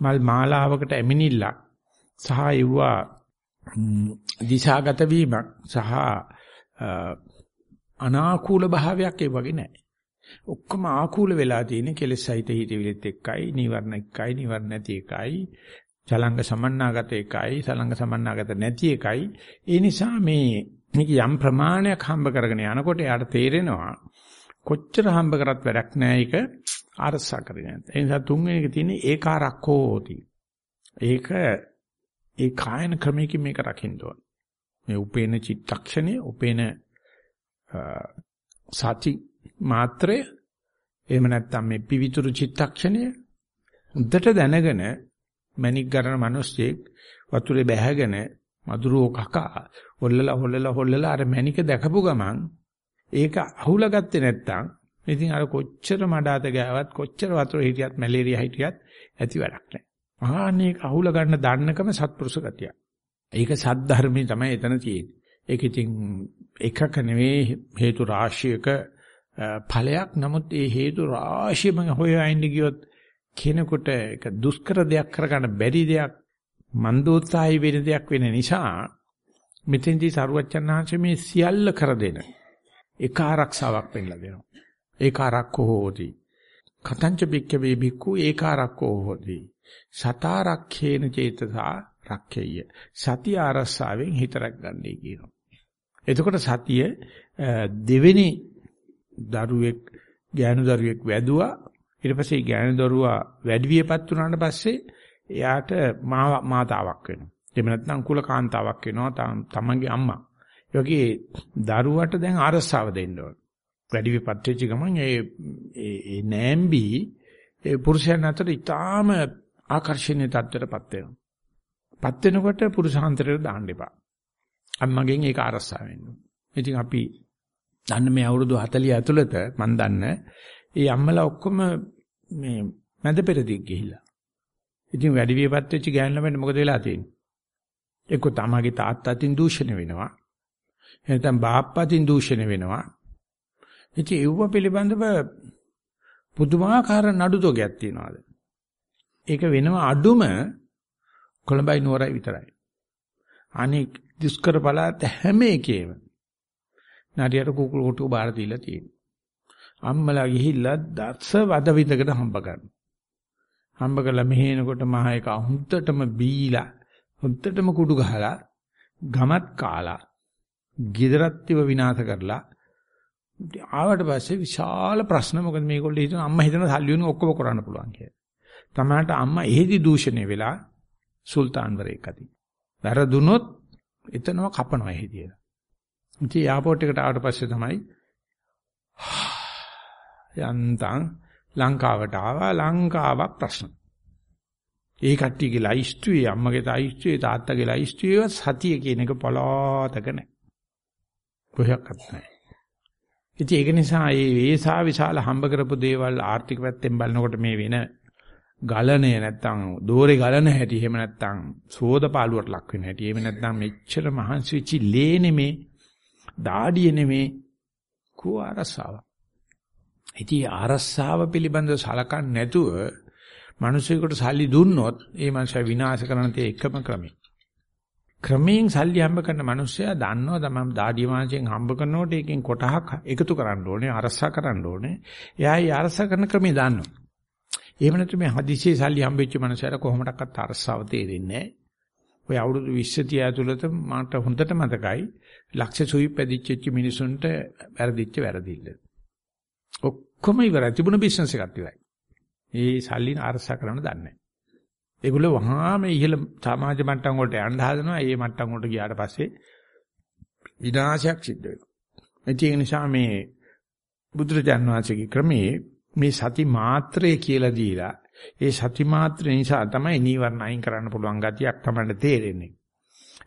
මල් මාලාවකට ඇමිනිල්ලක් සහ යුවා දිශාගත වීමක් සහ අනාකූල භාවයක් ඒ වගේ නැහැ. ඔක්කොම ආකූල වෙලා තියෙන කෙලෙස් සහිත හිතවිලිත් එක්කයි, නිවර්ණ එක්කයි, නිවර්ණ නැති එකයි, චලංග සමන්නාගත එකයි, සලංග සමන්නාගත නැති එකයි. ඒ නිසා මේ මේක යම් ප්‍රමාණයක් හම්බ කරගෙන යනකොට යාට තේරෙනවා කොච්චර හම්බ කරත් වැඩක් නැහැ ඒක අරසා කරගෙන. ඒ නිසා තුන්වෙනි එක තියෙන්නේ ඒකාරක්කෝති. ඒක ඒ කායන ක්‍රමයකින් මේක රකින්න ඕන. මේ උපේන චිත්තක්ෂණය, උපේන සති මාත්‍රය එහෙම නැත්නම් මේ පිවිතුරු චිත්තක්ෂණය උද්දට දැනගෙන මණික් ගන්න මිනිස්සෙක් වතුරේ බැහැගෙන මදුරුව කකා හොල්ලලා හොල්ලලා හොල්ලලා අර මණික දැකපු ගමන් ඒක අහුලා ගත්තේ නැත්නම් ඉතින් අර කොච්චර මඩාත ගෑවත් කොච්චර වතුර හිටියත් මැලේරියා හිටියත් ඇති වැඩක් නැහැ. ආන්නේක අහුලා ගන්න දන්නකම සත්පුරුෂ ගතිය. ඒක සද්ධර්මයේ තමයි එතන තියෙන්නේ. ඒක ඉතින් එකක නෙවෙයි හේතු රාශියක ඵලයක්. නමුත් ඒ හේතු රාශියම හොයයින් ගියොත් කෙනෙකුට ඒක දුෂ්කර දෙයක් කරගන්න බැරි දෙයක් මන්දෝත්සාහි වෙන දෙයක් වෙන නිසා මෙතෙන්දී සරුවච්චන්හන්සේ මේ සියල්ල කර දෙන එක ආරක්ෂාවක් පෙන්නලා දෙනවා. ඒක ආරක්කෝ හෝති. කතංච බික්කවේ බික්කු ඒක ආරක්කෝ හෝති. සතාරක්ඛේන චේතසා රක්ඛේය. සතිය ආරස්සාවෙන් හිතරක් ගන්නයි කියනවා. එතකොට සතිය දෙවෙනි දරුවෙක් ගෑනු දරුවෙක් වැදුවා ඊට පස්සේ ගෑනු දරුවා වැඩි වියපත් වුණාට පස්සේ එයාට මාතාවක් වෙනවා. එහෙම නැත්නම් කුල කාන්තාවක් වෙනවා තමන්ගේ අම්මා. ඒ වගේ දරුවට දැන් අරසාව දෙන්න ඕන. වැඩි විපත් වෙච්ච ගමන් ඒ ඒ නෑම්බි ඒ පුරුෂයන් අතර ඊටාම ආකර්ෂණීය තත්ත්වයටපත් වෙනවා. පත් වෙනකොට පුරුෂාන්තරයට දාන්න එපා. අම්මගෙන් ඒක අරසා වෙන්න. ඉතින් අපි දන්න මේ අවුරුදු 40 ඇතුළත මම දන්න ඒ අම්මලා ඔක්කොම මේ මැද පෙරදිග ගිහිල්ලා. ඉතින් වැඩි වියපත් වෙච්ච ගෑනු ළමයින්ට මොකද වෙලා තියෙන්නේ? එක්ක තමගේ තාත්තාටින් දූෂණය වෙනවා. එහෙනම් බාප්පාටින් දූෂණය වෙනවා. ඉතින් ඒව පිළිබඳව පුදුමාකාර නඩු තෝගයක් තියනවාද? ඒක වෙනව අඩුම කොළඹයි නුවරයි විතරයි. අනික දුෂ්කර පළාත් හැම එකේම නරියට කුකුළු කොටු බාර දීලා තියෙනවා. අම්මලා ගිහිල්ලා දස වද විදකට හම්බ කරනවා. හම්බ කරලා මෙහෙනකොට මහ එක හුද්දටම බීලා හුද්දටම කුඩු ගහලා ගමත් කාලා gidarattiව විනාශ කරලා ආවට පස්සේ විශාල ප්‍රශ්න මොකද මේගොල්ලෝ හිතන අම්මා හිතන සල්ලි වලින් ඔක්කොම කරන්න පුළුවන් කියලා. තමකට අම්මා එහෙදි දූෂණය වෙලා සුල්තාන්වරයෙක් අතින්. වැරදුනොත් එතනම කපනවා එහෙදිය. ඉතින් එයාපෝට් එකට ආවට පස්සේ තමයි යන්තම් ලංකාවට ආවා ලංකාවක් ප්‍රශ්න. ඒ කට්ටියගේ ලයිස්තුවේ අම්මගේ ලයිස්තුවේ තාත්තගේ ලයිස්තුවේ සතිය කියන එක පලාතක නැහැ. කොහොක්වත් නැහැ. ඉතින් ඒක නිසා මේ වේසා විශාල හම්බ කරපු දේවල් ආර්ථික පැත්තෙන් බලනකොට මේ වෙන ගලණය නැත්තම් දෝරේ ගලන හැටි එහෙම නැත්තම් සෝදපාලුවට ලක් වෙන හැටි එහෙම නැත්තම් මෙච්චර මහන්සි වෙච්චි ලේ නෙමේ දාඩිය නෙමේ කෝ අරසාව. ඉතින් අරසාව පිළිබඳව සලකන්නේ නැතුව මිනිසෙකුට සල්ලි දුන්නොත් ඒ මනුස්සයා විනාශ කරන තේ එකම ක්‍රමයි. ක්‍රමයෙන් සල්ලි හම්බ කරන මිනිස්සයා දන්නවා තමයි දාඩිය මාංශයෙන් හම්බ කරනකොට ඒකෙන් කොටහක් එකතු කරන්න ඕනේ අරසා කරන්න ඕනේ. එයා ඒ අරසා කරන ක්‍රමය දන්නවා. එහෙම නැත්නම් මේ හදිසියේ සල්ලි හම්බෙච්ච මනුස්සයර කොහොමඩක්වත් අරසාව තේරෙන්නේ නැහැ. ඔය අවුරුදු 20 30 ඇතුළත මට හොඳට මතකයි ලක්ෂ සුයි පැදිච්ච මිනිසුන්ට වැරදිච්ච වැරදිල්ල. ඔක්කොම ඉවරයි. තිබුණ බිස්නස් එකක් ඉවරයි. ඒ සල්ලි අරසා කරන්න දන්නේ නැහැ. ඒගොල්ලෝ වහාම ඉහළ සමාජ මට්ටම් වලට යන්න හදනවා. ඒ මට්ටම් වලට ගියාට පස්සේ විනාශයක් සිද්ධ වෙනවා. ඒ නිසා මේ බුදුරජාන් වහන්සේගේ ක්‍රමයේ මේ සති මාත්‍රය කියලා දීලා ඒ සති මාත්‍රේ නිසා තමයි නීවරණ අයින් කරන්න පුළුවන් ගතියක් තමයි තේරෙන්නේ.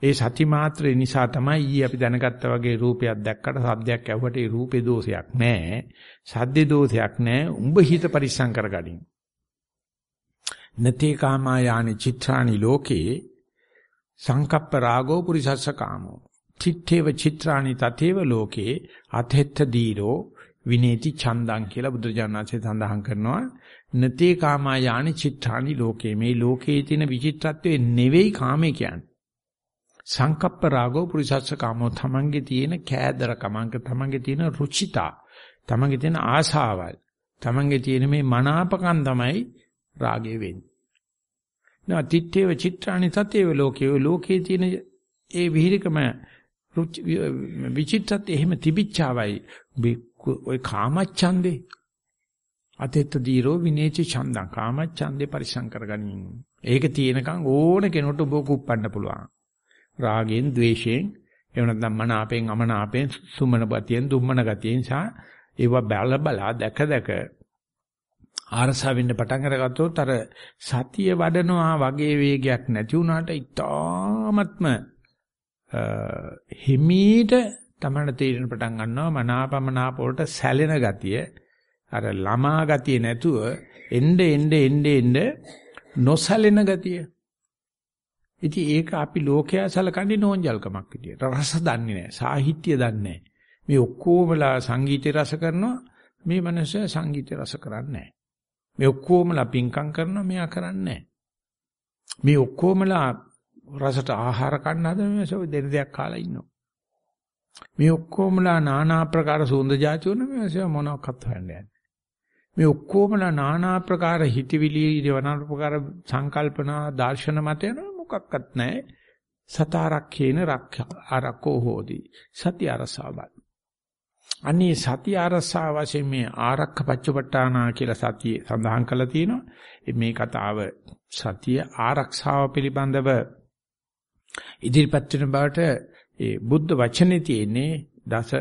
ඒ සති මාත්‍රේ නිසා තමයි ඊ අපි දැනගත්තා වගේ රූපයක් දැක්කට සද්දයක් ඇහුවට ඒ රූපේ දෝෂයක් නැහැ. සද්දේ දෝෂයක් නැහැ. උඹ හිත පරිස්සම් කරගනින්. නතේ කාමායානි චිත්‍රානි ලෝකේ සංකප්ප රාගෝ පුරිසස්ස කාමෝ. චිත්තේව චිත්‍රානි තතේව ලෝකේ අතෙත්ත දීරෝ විනේති ඡන්දං කියලා බුදුරජාණන්සේ සඳහන් කරනවා. නතේ කාමා යානි චිත්තානි ලෝකේ. මේ ලෝකේ තියෙන විචිත්‍රත්වයේ නෙවෙයි කාමේ කියන්නේ. සංකප්ප රාගෝ පුරිසස්ස කාමෝ. තමන්ගේ තියෙන කෑදර කමංග තමන්ගේ තියෙන රුචිතා තමන්ගේ තියෙන ආශාවල් තමන්ගේ තියෙන මේ මනාපකම් තමයි රාගය වෙන්නේ. නා තිත්තේව චිත්‍රානි තතේව ලෝකේ. ලෝකේ තියෙන ඒ විහිරිකම විචිත්තත් එහෙම තිබිච්චාවයි. ඔය කාමච්ඡන්දේ අතෙත්ත දීරෝ විනේච ඡන්දං කාමච්ඡන්දේ පරිසං කරගනින්. ඒක තියෙනකන් ඕන කෙනෙකුට ඔබ කුප්පන්න පුළුවන්. රාගෙන්, ద్వේෂයෙන්, එහෙම නැත්නම් මනාපෙන්, අමනාපෙන්, සුමන ගතියෙන්, දුම්මන ගතියෙන් සා ඒව බල බලා දැක දැක ආරසා වෙන්න පටන් අරගත්තොත් අර සතිය වඩනවා වගේ වේගයක් නැති වුණාට ඉතාමත්ම හිමීට තමන්න තීරණ පටන් ගන්නවා මනාපමනාප වලට සැලෙන ගතිය. අර ළමා ගතිය නැතුව එnde එnde එnde එnde නොසැලෙන ගතිය. ඉතින් ඒක අපි ලෝකයා සලකන්නේ නෝන්ජල්කමක් විදියට. රස දන්නේ නැහැ සාහිත්‍ය දන්නේ නැහැ. මේ ඔක්කොමලා සංගීතය රස කරනවා මේ මනුස්සයා සංගීතය රස කරන්නේ නැහැ. මේ ඔක්කොමලා පිංකම් කරනවා මෙයා කරන්නේ නැහැ. මේ ඔක්කොමලා රසට ආහාර ගන්න හදන මේ දෙන දෙයක් කාලා ඉන්නවා. මේ ඔක්කොමලා নানা ආකාර සුන්ද જાති උන මේවා මොනවත් හොයන්නේ නැහැ. මේ ඔක්කොමලා নানা ආකාර හිතවිලි, নানা ආකාර සංකල්පනා, දාර්ශන මත යන මොකක්වත් නැහැ. සතාරක්ඛේන රක්ඛ ආරක්කෝ හෝති. සති අරසාවත්. අනේ සති ආරසා වශයෙන් මේ ආරක්ක පච්චපට්ඨානා කියලා සතිය සඳහන් කරලා තියෙනවා. මේ කතාව සතිය ආරක්ෂාව පිළිබඳව ඉදිරිපත් වෙන බවට ඒ බුද්ධ වචනේ තියෙන්නේ දස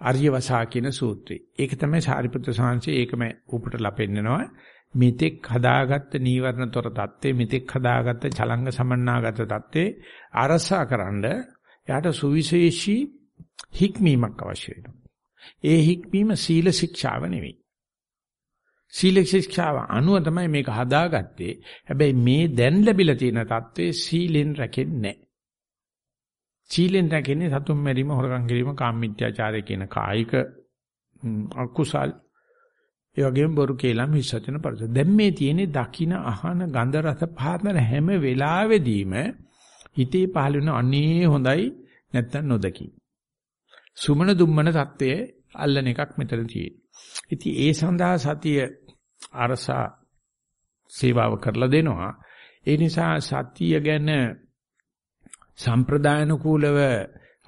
අර්යවසා කියන සූත්‍රය. ඒක තමයි සාරිපුත්‍ර සාංශය ඒකම උඩට ලපෙන්නනවා. මෙතෙක් හදාගත්ත නීවරණතර தත්ත්වේ මෙතෙක් හදාගත්ත චලංග සමන්නාගත தත්ත්වේ අරසාකරනද එයාට සුවිශේෂී හික්මීමක් අවශ්‍ය වෙනවා. ඒ හික්මීම සීල ශික්ෂාව නෙවෙයි. සීල ශික්ෂාව අනුව තමයි මේක හදාගත්තේ. හැබැයි මේ දැන් ලැබිලා තියෙන தත්ත්වේ සීලෙන් රැකෙන්නේ නැහැ. සීලෙන් රැකෙන්නේ සතුම් මැරීම, හොරකම් කිරීම, කාමමිත්‍යාචාරය කියන කායික අකුසල්. ඒ වගේම බොරු කේලම් විශ්වචන පරිස. දැන් මේ තියෙන්නේ දකින අහන ගන්ධ රස පහතන හැම වෙලාවෙදීම හිතේ පහළ වෙන අනේ හොඳයි නැත්තම් නොදකි. සුමන දුම්මන தත්වයේ අල්ලන එකක් මෙතන තියෙන්නේ. ඉතින් ඒ සඳහා සතිය අරසා සේවාව කරලා දෙනවා. ඒ නිසා සතිය ගැන සම්ප්‍රදායන කූලව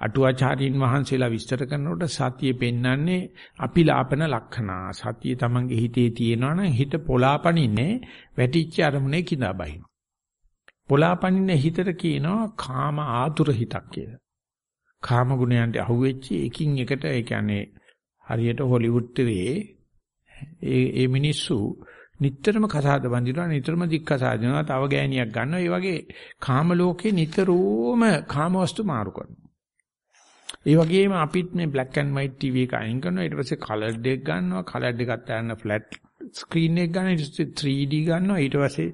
අටුවාචාරින් වහන්සේලා විස්තර කරනකොට සතිය පෙන්වන්නේ අපිලාපන ලක්ෂණා. සතිය තමන්ගේ හිතේ තියෙනවා නම් හිත පොලාපනින්නේ වැටිච්ච අරමුණේ කිඳා බහින. පොලාපනින්නේ හිතට කියනවා කාම ආතුර හිතක් කියලා. කාම ගුණයන්ට අහුවෙච්ච එකින් එකට ඒ කියන්නේ හරියට හොලිවුඩ් ටෙවේ ඒ ඒ මිනිස්සු නිටතරම කසාද බඳිනවා නිතරම දික් කසාදිනවා තව ගෑණියක් ගන්නවා. ඒ වගේ කාම ලෝකේ නිතරම කාම වස්තු මාරු කරනවා. ඒ වගේම අපිත් මේ black and white TV එක අයින් කරනවා. ඊට පස්සේ colored එක ගන්නවා. colored එකත් ගන්න flat screen එක ගන්න ඊට පස්සේ 3D ගන්නවා. ඊට පස්සේ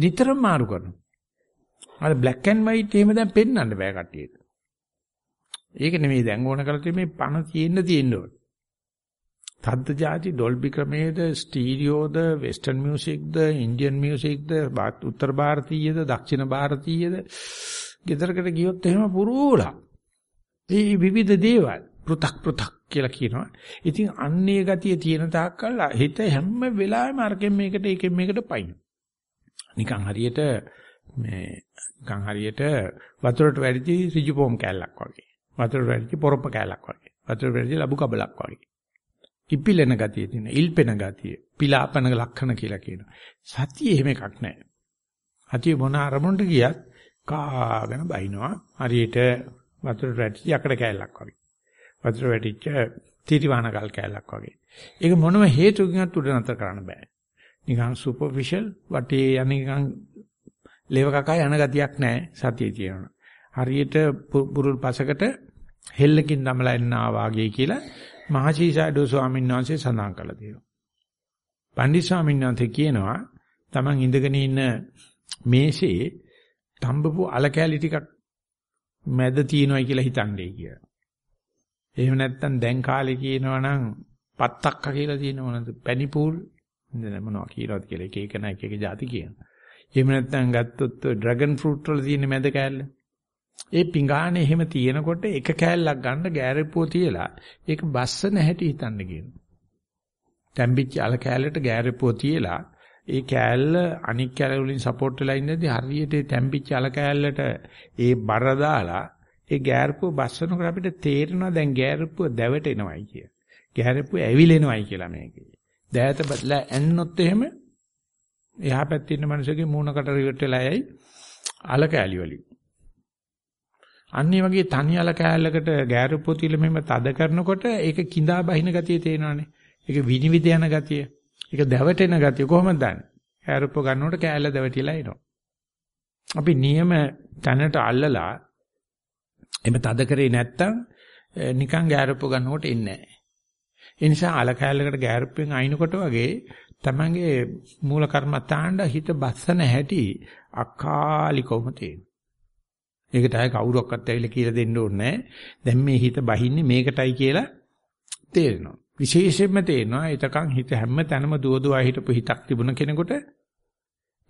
නිතරම මාරු කරනවා. අර black and white එහෙම දැන් පෙන්වන්න බෑ කට්ටියට. ඒක නෙමෙයි දැන් ඕන කරලා තියෙන්නේ පණ තියෙන්න තියෙන්න ඕන. තද්ද જાති ඩොල්බි ක්‍රමයේද ස්ටීරියෝද වෙස්ටර්න් මියුසික්ද ඉන්දියන් මියුසික්ද උත්තර ಭಾರತೀಯද දක්ෂිණ ಭಾರತೀಯද ගෙදරකට ගියොත් එහෙම පුරෝලා ඒ විවිධ දේවල් පෘ탁 පෘ탁 කියලා කියනවා. ඉතින් අන්නේ ගතිය තියෙන තාක්කල් හිත හැම වෙලාවෙම අරකින් මේකට එකෙන් මේකට පයින්. නිකන් හරියට මේ නිකන් හරියට වතුරට වැඩිචි ඍජු පොම් කැලක් වගේ. වතුරට වැඩිචි පොරොප්ප කැලක් වගේ. වතුරට වැඩිචි ලබු කබලක් වගේ. ඉපිලෙන ගතිය තියෙන, ඉල්පෙන ගතිය, පිලාපන ලක්ෂණ කියලා කියනවා. සතිය එහෙම එකක් නැහැ. සතිය මොන අරමුණට ගියත් කාගෙන බයිනවා. හරියට වතුර වැටිච්ච යකඩ කෑල්ලක් වගේ. වතුර වැටිච්ච තීරිවානකල් කෑල්ලක් වගේ. ඒක මොනම හේතුවකින්වත් උඩ නතර කරන්න බෑ. නිකන් සුපර්ෆිෂල් වටේ යන නිකන් ලේව කකා යන ගතියක් නැහැ සතියේ තියෙනවා. හරියට බුරුල් පසකට හෙල්ලකින් දමලා එන්නා වාගේ කියලා මහචීසඩෝ ස්වාමීන් වහන්සේ සඳහන් කළා තියෙනවා. පණ්ඩිත ස්වාමීන් වහන්සේ කියනවා Taman ඉඳගෙන ඉන්න මේසේ තඹපු අලකැලි ටිකක් මැද තියෙනවයි කියලා හිතන්නේ කියලා. එහෙම නැත්නම් දැන් කාලේ කියනවා නම් පත්තක්ක කියලා තියෙන මොනවද? පැණිපූල් මොනවා කියනවද කියලා එක එක නැක එක જાති කියනවා. එහෙම නැත්නම් ගත්තොත් ඩ්‍රැගන් ෆෘට් වල තියෙන මැද කෑල්ල. ඒ පිඟානේ එහෙම තියෙනකොට එක කෑල්ලක් ගන්න ගෑරපුව තියලා ඒක බස්සන හැටි හිතන්න කියනවා. තැම්බිච්ච අල කෑල්ලට ගෑරපුව තියලා ඒ කෑල්ල අනික් කෑල්ල වලින් සපෝට් වෙලා ඉඳදී හරියට තැම්බිච්ච අල කෑල්ලට ඒ බර දාලා ඒ ගෑරපුව බස්සනකොට අපිට තේරෙනවා දැන් ගෑරපුව දැවටෙනවයි කිය. ගෑරපුව ඇවිලෙනවයි කියලා මේකේ. දෑත බදලා ඇන්නොත් එහෙම එහා පැත්තේ ඉන්න මිනිස්සුගේ මූණකට රිවර්ට් වෙලා යයි අල කෑලි වලින්. අන්නේ වගේ තනි අල කෑල්ලකට ගෑරුප්පෝ තියලා මෙහෙම තද කරනකොට ඒක කිඳා බහින ගතිය තේනවනේ. ඒක විනිවිද යන ගතිය. ඒක දැවටෙන ගතිය කොහොමද දන්නේ? ගෑරුප්පෝ ගන්නකොට කෑල්ල දැවටිලා එනවා. අපි නියම තැනට අල්ලලා එමෙ තද කරේ නැත්තම් නිකන් ගෑරුප්පෝ ගන්නකොට එන්නේ නැහැ. ඒ නිසා අල කෑල්ලකට ගෑරුප්පෙන් අයින්කොට වගේ තමන්ගේ මූල කර්මත්තාණ්ඩ හිත බස්සන හැටි අකාලිකවම තියෙනවා. ඒකට ආය කවුරක්වත් ඇවිල්ලා කියලා දෙන්න ඕනේ දැන් මේ හිත බහින්නේ මේකටයි කියලා තේරෙනවා. විශේෂයෙන්ම තේරෙනවා එතකන් හිත හැම තැනම දුව දුව හිටපු හිතක් තිබුණ කෙනෙකුට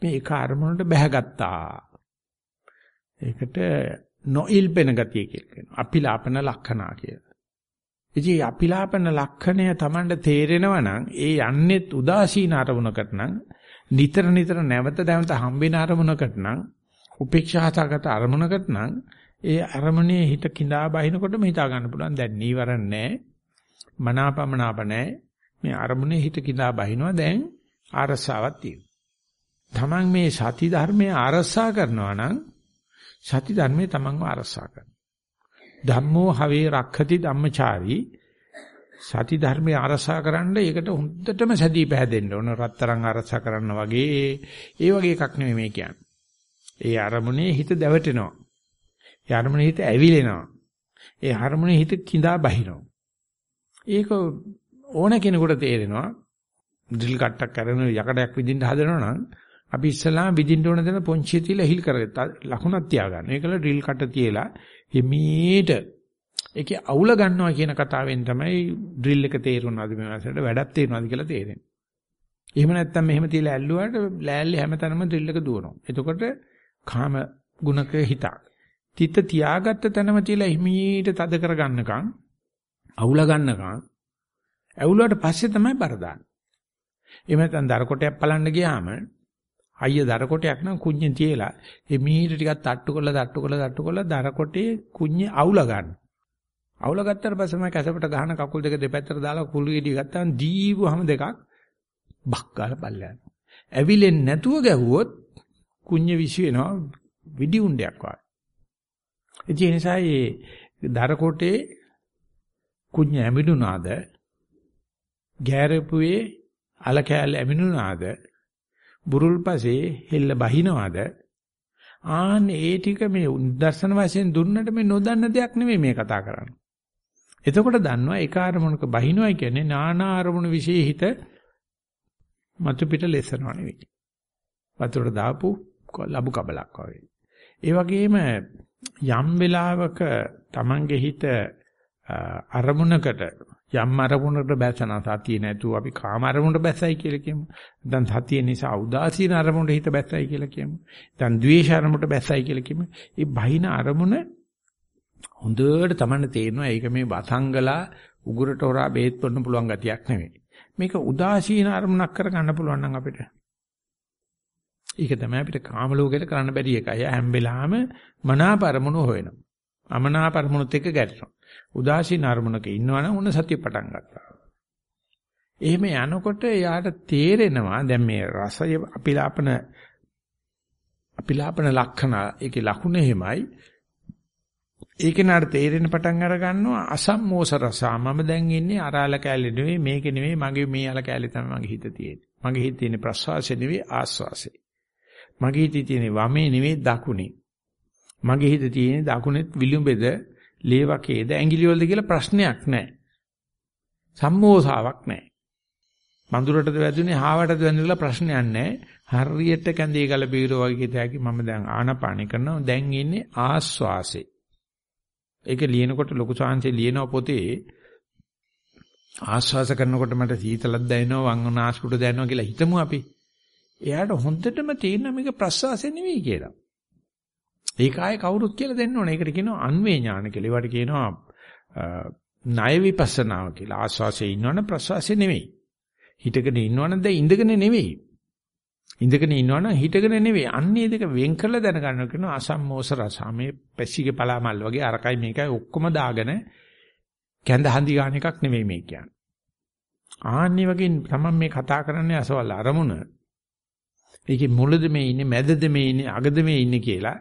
මේ එක අරමුණට බැහැගත්තා. ඒකට නොඉල්පෙන ගතිය කියලා කියනවා. අපිලාපන ලක්ෂණා කියලා. ඉතින් අපිලාපන ලක්ෂණය Tamanට තේරෙනවා නම් ඒ යන්නේත් උදාසීන අරමුණකට නම් නිතර නිතර නැවත නැවත හම්බෙන අරමුණකට නම් උපේක්ෂාසගත අරමුණකට නම් ඒ අරමුණේ හිත කිඳා බහිනකොටම හිතා ගන්න පුළුවන්. දැන් නීවරණ නැහැ මනාපමනාප නැහැ මේ අරමුණේ හිත කිඳා බහිනවා. දැන් ආරසාවක් තියෙනවා. තමන් මේ සති ධර්මයේ ආරසා කරනවා නම් සති ධර්මයේ තමන්ව ආරසා කරනවා. ධම්මෝ හවේ රක්ඛති ධම්මචාරී. සති ධර්මයේ ආරසා කරන්න ඒකට හොඳටම සැදී පැහැදෙන්න ඕන. රත්තරන් ආරසා කරන්න වගේ. ඒ වගේ එකක් නෙමෙයි මේ කියන්නේ. ඒ අරමුණේ හිත දැවටෙනවා. ඒ අරමුණේ හිත ඇවිලෙනවා. ඒ අරමුණේ හිත කිඳා බහිනවා. ඒක ඕන කෙනෙකුට තේරෙනවා. ඩ්‍රිල් කට්ටක් කරන යකඩයක් විදින්න හදනවා නම් අපි ඉස්සලාම විදින්න ඕන දේ පොන්චිය තියලා හිල් කරගත්තා. ලකුණක් තියාගන්න. ඒකල ඩ්‍රිල් කට්ට තියලා හිමීට ඒකේ අවුල ගන්නවා කියන කතාවෙන් තමයි ඩ්‍රිල් එක තේරුණාද මේ මාසෙට වැඩක් තේරුණාද කියලා තේරෙන්නේ. එහෙම නැත්නම් මෙහෙම තියලා ඇල්ලුවාට ලෑල්ලේ හැමතැනම ඩ්‍රිල් එක දුවනවා. එතකොට කාම ගුණක හිතක්. තිත තියාගත්ත තැනම තියලා හිමීට තද කර ගන්නකම් අවුල ගන්නකම් ඇවුලුවට පස්සේ තමයි බර දාන්නේ. එහෙම නැත්නම් දර කොටයක් බලන්න ගියාම අයිය දර කොටයක් නම් කුඤ්ඤේ තියලා ඒ මීට ටිකක් තට්ටු කරලා තට්ටු කරලා තට්ටු කරලා දර කොටේ කුඤ්ඤේ අවුල ගන්න. අවුල ගත්තට පස්සේ මම කැසපට ගහන කකුල් දෙක දෙපැත්තට දාලා කුළු ගෙඩිය ගත්තාම දීවුවම දෙකක් බක් ගාලා පල්ලයන්. ඇවිලෙන්නේ නැතුව ගැහුවොත් කුඤ්ඤ විශ් වෙනවා විඩි උණ්ඩයක් වගේ. ඒ නිසා මේ දර කොටේ කුඤ්ඤ ඇමිනුනාද ගෑරපුවේ අල කෑල්ල ඇමිනුනාද බුරුල්පසේ හෙල්ල බහිනවද ආන්න ඒ ටික මේ උදර්ශන වශයෙන් දුන්නට මේ නොදන්න දෙයක් නෙමෙයි මේ කතා කරන්නේ. එතකොට දන්නවා ඒක අරමුණක බහිනවයි කියන්නේ නානා අරමුණු વિશે හිත මතු පිට ලෙසනවා නෙවෙයි. වතුරට දාපු ලබු කබලක් වගේ. ඒ වගේම යම් වෙලාවක Tamange හිත අරමුණකට යම් අරමුණකට බැසන සතිය නැතුව අපි කාම අරමුණට බැසයි කියලා කියමු. දැන් සතිය නිසා උදාසීන අරමුණට හිත බැසයි කියලා කියමු. දැන් ද්වේෂ අරමුණට බැසයි කියලා කියමු. මේ බහින අරමුණ හොඳට Tamanne තේරෙනවා ඒක මේ වසංගලා උගුරට හොරා බේත් පොන්න පුළුවන් ගතියක් නෙමෙයි. මේක උදාසීන අරමුණක් කරගන්න පුළුවන් නම් අපිට. ඒක තමයි අපිට කාම ලෝකෙට කරන්න බැරි එකයි. හැම වෙලාවෙම මනාප අරමුණු හොයනවා. අමනාප අරමුණුත් එක්ක ගැටෙනවා. උදාසීන අරමුණක ඉන්නවනම් උන්න සතිය පටන් ගත්තා. එහෙම යනකොට එයාට තේරෙනවා දැන් මේ රසය අපිලාපන අපිලාපන ලක්ෂණ ඒකේ ලකුණ එහෙමයි ඒකේ නාට තේරෙන පටන් අර ගන්නවා අසම්මෝස රසා මම දැන් ඉන්නේ අරාල කැලේ නෙවෙයි මේක නෙවෙයි මගේ මේ අල කැලේ තමයි මගේ හිත තියෙන්නේ මගේ හිතේ තියෙන ප්‍රසවාසය නෙවෙයි ආස්වාසය මගේ හිතේ තියෙන වමේ නෙවෙයි දකුණේ මගේ හිතේ තියෙන දකුණෙත් විලුඹෙද ලේවකේද ඇඟිලි වලද කියලා ප්‍රශ්නයක් නැහැ. සම්මෝසාවක් නැහැ. මඳුරටද වැදුනේ හාවටද වැදුනලා ප්‍රශ්නයක් නැහැ. හරියට කැඳේ ගල බීරෝ වගේ හිතෑකි මම දැන් ආනපානෙ කරනවා. දැන් ඉන්නේ ආස්වාසේ. ඒක ලියනකොට ලොකු සාංශේ ලියන පොතේ ආස්වාස කරනකොට මට සීතලක් දැනෙනවා වංගන ආස්පුඩ දැනෙනවා කියලා හිතමු අපි. එයාට හොඳටම තේරෙන මේක ප්‍රසවාසය නෙවෙයි කියලා. ඒක ආයේ කවුරුත් කියලා දෙන්න ඕනේ. ඒකට කියනවා අන්වේ ඥාන කියලා. ඒවට කියනවා ණය විපස්සනාව කියලා. ආස්වාසේ ඉන්නවනම් ප්‍රසවාසේ නෙවෙයි. හිටගෙන ඉන්නවනම් දැන් ඉඳගෙන නෙවෙයි. ඉඳගෙන ඉන්නවනම් හිටගෙන නෙවෙයි. අන්නේ දෙක වෙන් කරලා දැනගන්න කියනවා අසම්මෝස රසමේ පැසිගේ පලාමල් වගේ අරකයි මේකයි ඔක්කොම දාගෙන කැඳ හඳි ගන්න එකක් නෙවෙයි මේ කියන්නේ. ආන්නේ වගේ තමයි මේ කතා කරන්නේ අසවල් අරමුණ. ඒකේ මුලද මේ ඉන්නේ මැදද මේ ඉන්නේ අගද මේ ඉන්නේ කියලා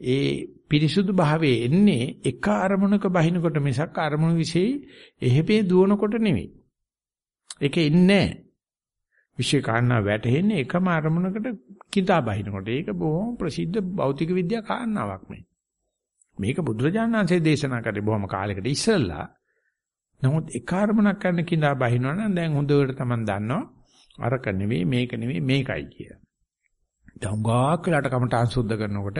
ඒ පිරිසුදු භාවයේ එන්නේ එක අරමුණක බහිනකොට මිසක් අරමුණු વિશે එහෙපේ දුවනකොට නෙවෙයි. ඒක ඉන්නේ විශේෂ කාරණා වැටෙන්නේ එකම අරමුණකට කිඳා බහිනකොට. ඒක බොහොම ප්‍රසිද්ධ භෞතික විද්‍යා කාරණාවක් මේ. මේක බුදුරජාණන් වහන්සේ දේශනා කරේ බොහොම කාලයකට ඉස්සෙල්ලා. නමුත් එක අරමුණක් කරන කිඳා බහිනවනම් දැන් හොඳට තමන් දන්නවා අරක නෙවෙයි මේක නෙවෙයි මේකයි කියලා. දහුගාක් වෙලාට කමටහන් සුද්ධ කරනකොට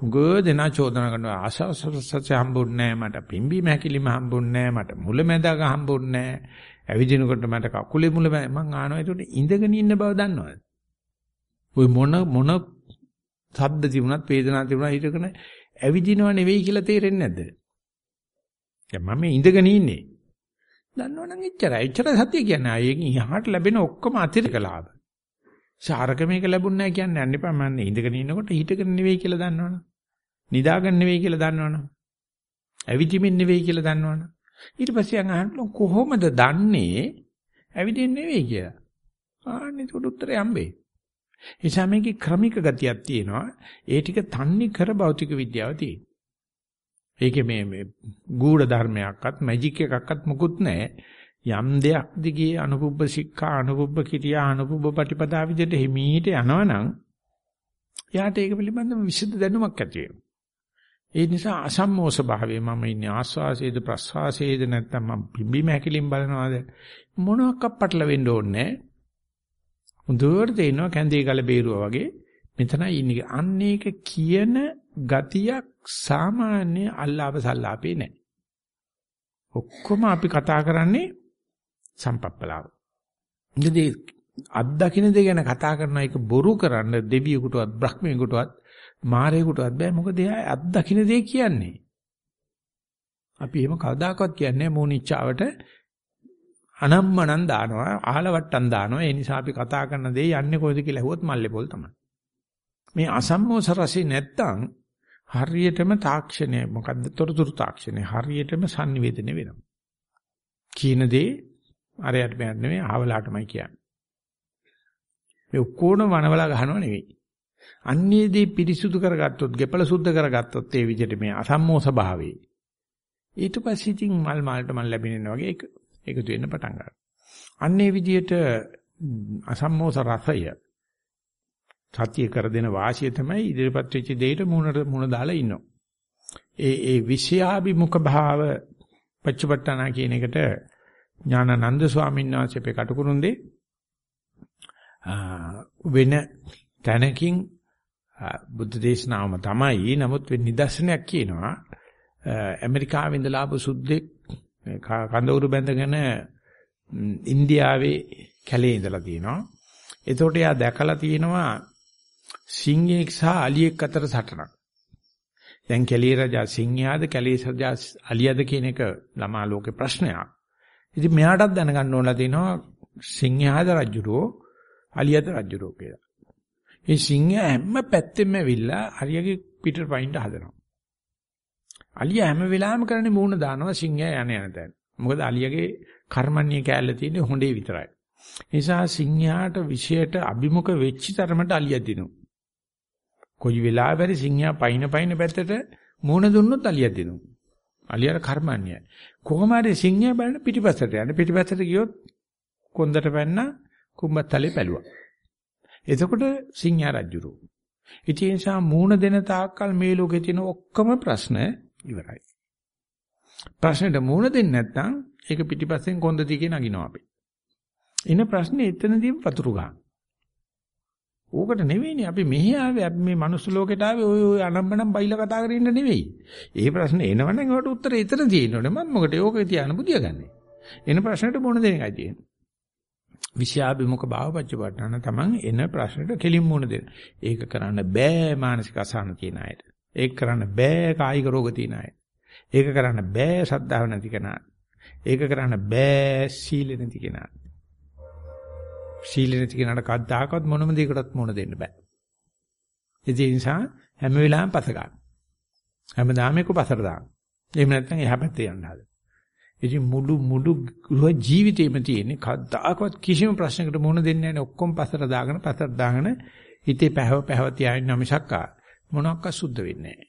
උග දෙනා චෝදනා කරනවා ආශාසසස හම්බුන්නේ නැහැ මට පිම්බීම හැකිලිම හම්බුන්නේ නැහැ මට මුලැමැදාක හම්බුන්නේ නැහැ. ඇවිදිනකොට මට කකුලේ මුල මං ආනවා ඒකට ඉඳගෙන ඉන්න බව දන්නවද? ওই මොන මොන ශබ්ද තිබුණත් වේදනා තිබුණා හිතකන ඇවිදිනව නෙවෙයි කියලා තේරෙන්නේ නැද්ද? දැන් මම ඉඳගෙන ඉන්නේ. දන්නවනම් එච්චරයි. එච්චර සත්‍ය කියන්නේ. ආයෙන් ඉහාට ලැබෙන ඔක්කොම අතිරේක ලාභ. සාරක මේක ලැබුණ නැහැ කියන්නේ යන්න එපා. මම ඉඳගෙන ඉන්නකොට හිටගෙන නෙවෙයි කියලා දන්නවනේ. නිදාගෙන නෙවෙයි කියලා දන්නවනේ. ඇවිදිමින් නෙවෙයි කියලා දන්නවනේ. ඊට පස්සේ අහන්න කොහොමද දන්නේ ඇවිදින්න නෙවෙයි කියලා. ආන්නේ උඩ උත්තරේ හම්බේ. එනිසා මේකේ ක්‍රමික ගතියක් තියෙනවා. ඒ ටික තන්නේ කර භෞතික විද්‍යාව තියෙනවා. ඒකේ මේ මේ ගූඪ ධර්මයක්වත් මැජික් එකක්වත් මුකුත් නැහැ. යම් දෙයක් දිගේ අනුපුබ්බ සික්ඛා අනුපුබ්බ කිරියා අනුපුබ්බ පටිපදා විදිහට හිමීට යනවනම් එයාට ඒක පිළිබඳව විශේෂ දැනුමක් ඇති වෙනවා. ඒ නිසා අසම්මෝස භාවයේ මම ඉන්නේ ආස්වාසයේද ප්‍රස්වාසයේද නැත්නම් මම පිම්බීම හැකිලින් බලනවාද මොනවාක් පටල වෙන්න ඕනේ හොඳට තේිනවා කැන්දේ ගල බේරුවා වගේ මෙතනයි ඉන්නේ. අන්න ඒක කියන ගතියක් සාමාන්‍ය අල්ලාප සල්ලාපේ නැහැ. ඔක්කොම අපි කතා කරන්නේ සම්පප්පලාව. ඉතින් අත්දකින්න දේ ගැන කතා කරන එක බොරු කරන්න දෙවියෙකුටවත් බ්‍රහ්මයෙකුටවත් මාරයෙකුටවත් බෑ මොකද එයා අත්දකින්න දේ කියන්නේ. අපි එහෙම කවදාකවත් කියන්නේ මූනිච්චාවට අනම්මනම් දානවා අහලවට්ටම් දානවා ඒ නිසා අපි කතා කරන දේ යන්නේ කොයිද කියලා ඇහුවොත් මල්ලේපොල් තමයි. මේ අසම්මෝස රසි නැත්තම් හරියටම තාක්ෂණය මොකද්ද තොරතුරු තාක්ෂණය හරියටම sannivedana වෙනවා. කියන දේ අරයට බෑන් නෙවෙයි ආවලාටමයි කියන්නේ. මේ ඔක්කොම වනවලා ගහනව නෙවෙයි. අන්නේදී පිරිසුදු කරගත්තොත්, ගෙපල සුද්ධ කරගත්තොත් ඒ විදිහට මේ අසම්මෝස භාවයේ. ඊට පස්සේ ඉතින් මල් මාල්ට මල් ලැබෙනවා වගේ ඒක එකතු වෙන්න පටන් ගන්නවා. අන්නේ විදිහට අසම්මෝස රසය සත්‍ය කර දෙන වාසිය තමයි ඉදිරිපත් වෙච්ච දෙයට මුණට මුණ දාලා ඉන්නවා. ඒ ඒ විෂයාභිමුඛ භාව පච්චපට්ඨාන කියන එකට ඥානানন্দ ස්වාමීන් වහන්සේ අපේ කටුකුරුන්දී වෙන තැනකින් බුද්ධ දේශනාවම තමයි නමුත් නිදර්ශනයක් කියනවා ඇමරිකාවේ ඉඳලා ආපු සුද්දෙක් කඳවුරු බැඳගෙන ඉන්දියාවේ කැලේ ඉඳලා තියෙනවා. එතකොට එයා දැකලා තියෙනවා සිංහෙක් සහ අලියෙක් අතර සටනක්. දැන් කැලේ රජා සිංහයාද කැලේ රජා අලියාද කියන එක ළමා ලෝකේ ප්‍රශ්නයක්. ඉතින් මෙයාටත් දැනගන්න ඕනලා තියෙනවා සිංහයාද රජුරෝ අලියද රජුරෝ කියලා. මේ සිංහයා හැම පැත්තෙම ඇවිල්ලා අලියගේ පිටට පයින්ට හදනවා. අලියා හැම වෙලාවෙම කරන්නේ මූණ දානවා සිංහයා යන යන තැන. මොකද අලියගේ කර්මන්නේ කෑල්ල තියෙන්නේ හොඬේ විතරයි. නිසා සිංහයාට විශේෂයට අභිමුඛ වෙච්ච තරමට අලිය දිනුවා. කොයි වෙලාවෙරි සිංහයා පයින් පයින් පැත්තට මූණ දුන්නොත් අලිය දිනුවා. අලියර කර්මන්නේ. කොහොම හරි සිංහයා බලන පිටිපස්සට යන පිටිපස්සට ගියොත් කොන්දට පැන්න කුඹත්තලේ පැලුවා. එතකොට සිංහයා රජුරු. ඉතින් ඒ නිසා මූණ දෙන තාක්කල් මේ ලෝකේ තියෙන ඔක්කොම ප්‍රශ්න ඉවරයි. ප්‍රශ්නෙට මූණ දෙන්නේ නැත්නම් ඒක පිටිපස්සෙන් කොන්ද දිගේ නගිනවා අපි. එන ප්‍රශ්නේ එතනදීම වතුරු ගන්න. ඕකට නෙවෙයිනේ අපි මෙහි ආවේ අපි මේ මනුස්ස ලෝකෙට ආවේ ඔය ඔය අනම්මනම් බයිලා කතා කරගෙන ඉන්න නෙවෙයි. ඒ ප්‍රශ්නේ එනවනම් ඒකට උත්තර එතන තියෙනවනේ මම මොකටද ඕකේ තියාන බුදියාගන්නේ. එන ප්‍රශ්නෙට මොන දෙන එකයි තියෙන්නේ. විෂයාභිමුඛ භාවපච්චපට්ඨාන තමන් එන ප්‍රශ්නෙට කෙලින් මුණ දෙන්න. ඒක කරන්න බෑ මානසික අසහන තියෙන අයට. ඒක කරන්න බෑ කායික රෝග තියෙන අයට. ඒක කරන්න බෑ ශ්‍රද්ධාව නැති කෙනාට. ඒක කරන්න බෑ සීල නැති කෙනාට. සීල නැති කෙනාට කද්දාකවත් මොනම දෙයකටත් මුණ දෙන්න බෑ. ඒ නිසා හැම වෙලාවෙම පස ගන්න. හැමදාම එක පසට දාන්න. එහෙම නැත්නම් එහා පැත්තේ යන්න හදන්න. ඉතින් මුළු මුළු ගෘහ ජීවිතේම තියෙන්නේ කද්දාකවත් කිසිම ප්‍රශ්නයකට මුණ දෙන්නේ නැහැ ඔක්කොම පසට දාගෙන පසට දාගෙන හිතේ පැහැව පැහැව තියාගෙන මිසක්කා මොනක්ක සුද්ධ වෙන්නේ නැහැ.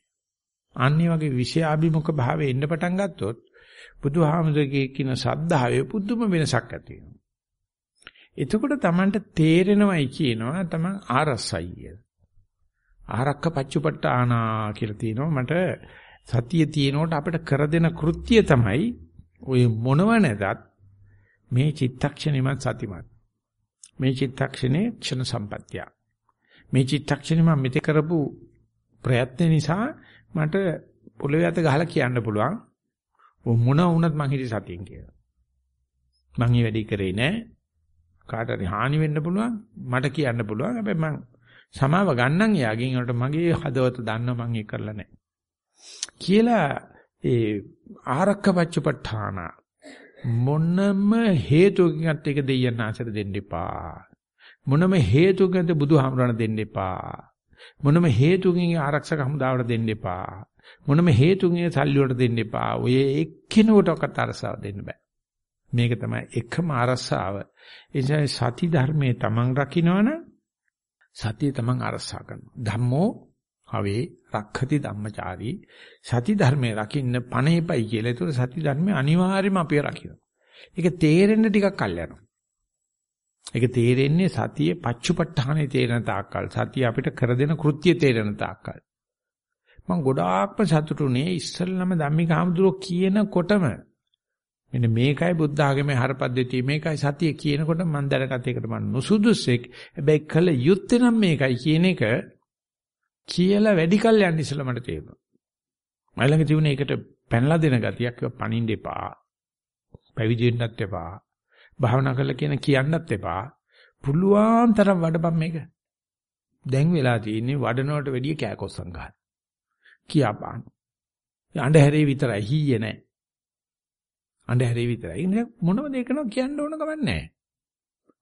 අනිත් වගේ විෂයාභිමුඛ භාවයේ එන්න පටන් ගත්තොත් බුදුහාමුදුරගේ කියන සද්ධාවේ පුදුම වෙනසක් ඇති වෙනවා. එතකොට Tamanට තේරෙනවයි කියනවා Taman ආරස්සයි කියලා. ආරක්ක පච්චුපට්ඨානා කියලා තියෙනවා. මට සතිය තියෙනකොට අපිට කර දෙන කෘත්‍ය තමයි ඔය මොනව නැදත් මේ චිත්තක්ෂණෙමත් සතිමත්. මේ චිත්තක්ෂණේ ක්ෂණ සම්පත්තිය. මේ චිත්තක්ෂණේ මම මෙතේ කරපු ප්‍රයත්න නිසා මට පොළවේ අත ගහලා කියන්න පුළුවන්. මොන වුණත් මං හිතේ සතියෙන් කියලා. මං මේ වැඩේ කරේ නෑ. කාට හරි හානි වෙන්න පුළුවන් මට කියන්න පුළුවන්. හැබැයි මං සමාව ගන්නම් යාගින් වලට මගේ හදවත දන්න මං ඒක කරලා නැහැ. කියලා ඒ ආරක්ක පච්චපට්ඨාන මොනම හේතුවකින්වත් ඒක දෙයයන් ආසර දෙන්න එපා. මොනම හේතුවකින්ද බුදුහාමරණ දෙන්න එපා. මොනම හේතුවකින් ආරක්ෂක හමුදාවට දෙන්න එපා. මොනම හේතුකින් සල්ලි වලට දෙන්න එපා. ඔය එක්කිනුවටවත් අරසාව දෙන්න බෑ. මේක තමයි එකම අරසාව. ඒ සති ධර්මයේ තමන් රකින්නවනම් සතිය තමන් අරසා කරනවා. ධම්මෝ හවේ රක්ඛති ධම්මචාරී සති ධර්මයේ රකින්න පණේපයි කියලා. ඒතර සති ධර්මයේ අනිවාර්යයෙන්ම අපි රකින්න. ඒක තේරෙන්න ටිකක් කල් යනවා. ඒක තේරෙන්නේ සතියේ පච්චුපට්ඨානේ තේරෙන තාක්කල්. සතිය අපිට කර දෙන කෘත්‍ය තේරෙන තාක්කල්. මම ගොඩාක්ම සතුටුනේ ඉස්සල්ලාම ධම්මික හාමුදුරුවෝ කියනකොටම මෙන්න මේකයි බුද්ධ ආගමේ හරපද්ධතිය මේකයි සතිය කියනකොට මම දැනගත් එකට මම නුසුදුසෙක් හැබැයි කල යුත්තේ නම් මේකයි කියන එක කියලා වැඩි කල් යන්න ඉස්සලා මට තේරුණා. මයිලඟ තිබුණේ ඒකට පැනලා දෙන ගතියක් ඒවා පණින්න එපා. පැවිදි වෙන්නත් එපා. භාවනා කරලා කියන කියන්නත් එපා. පුළුවන් තරම් වඩපම් මේක. දැන් වෙලා තියෙන්නේ වඩනවට වැඩිය කෑකොස්සම් ගන්න. කියාපාන. අඬහැරේ විතරයි හීයේ නැහැ. අඬහැරේ විතරයි. ඉන්නේ මොනවද ඒකනෝ කියන්න ඕන කමක් නැහැ.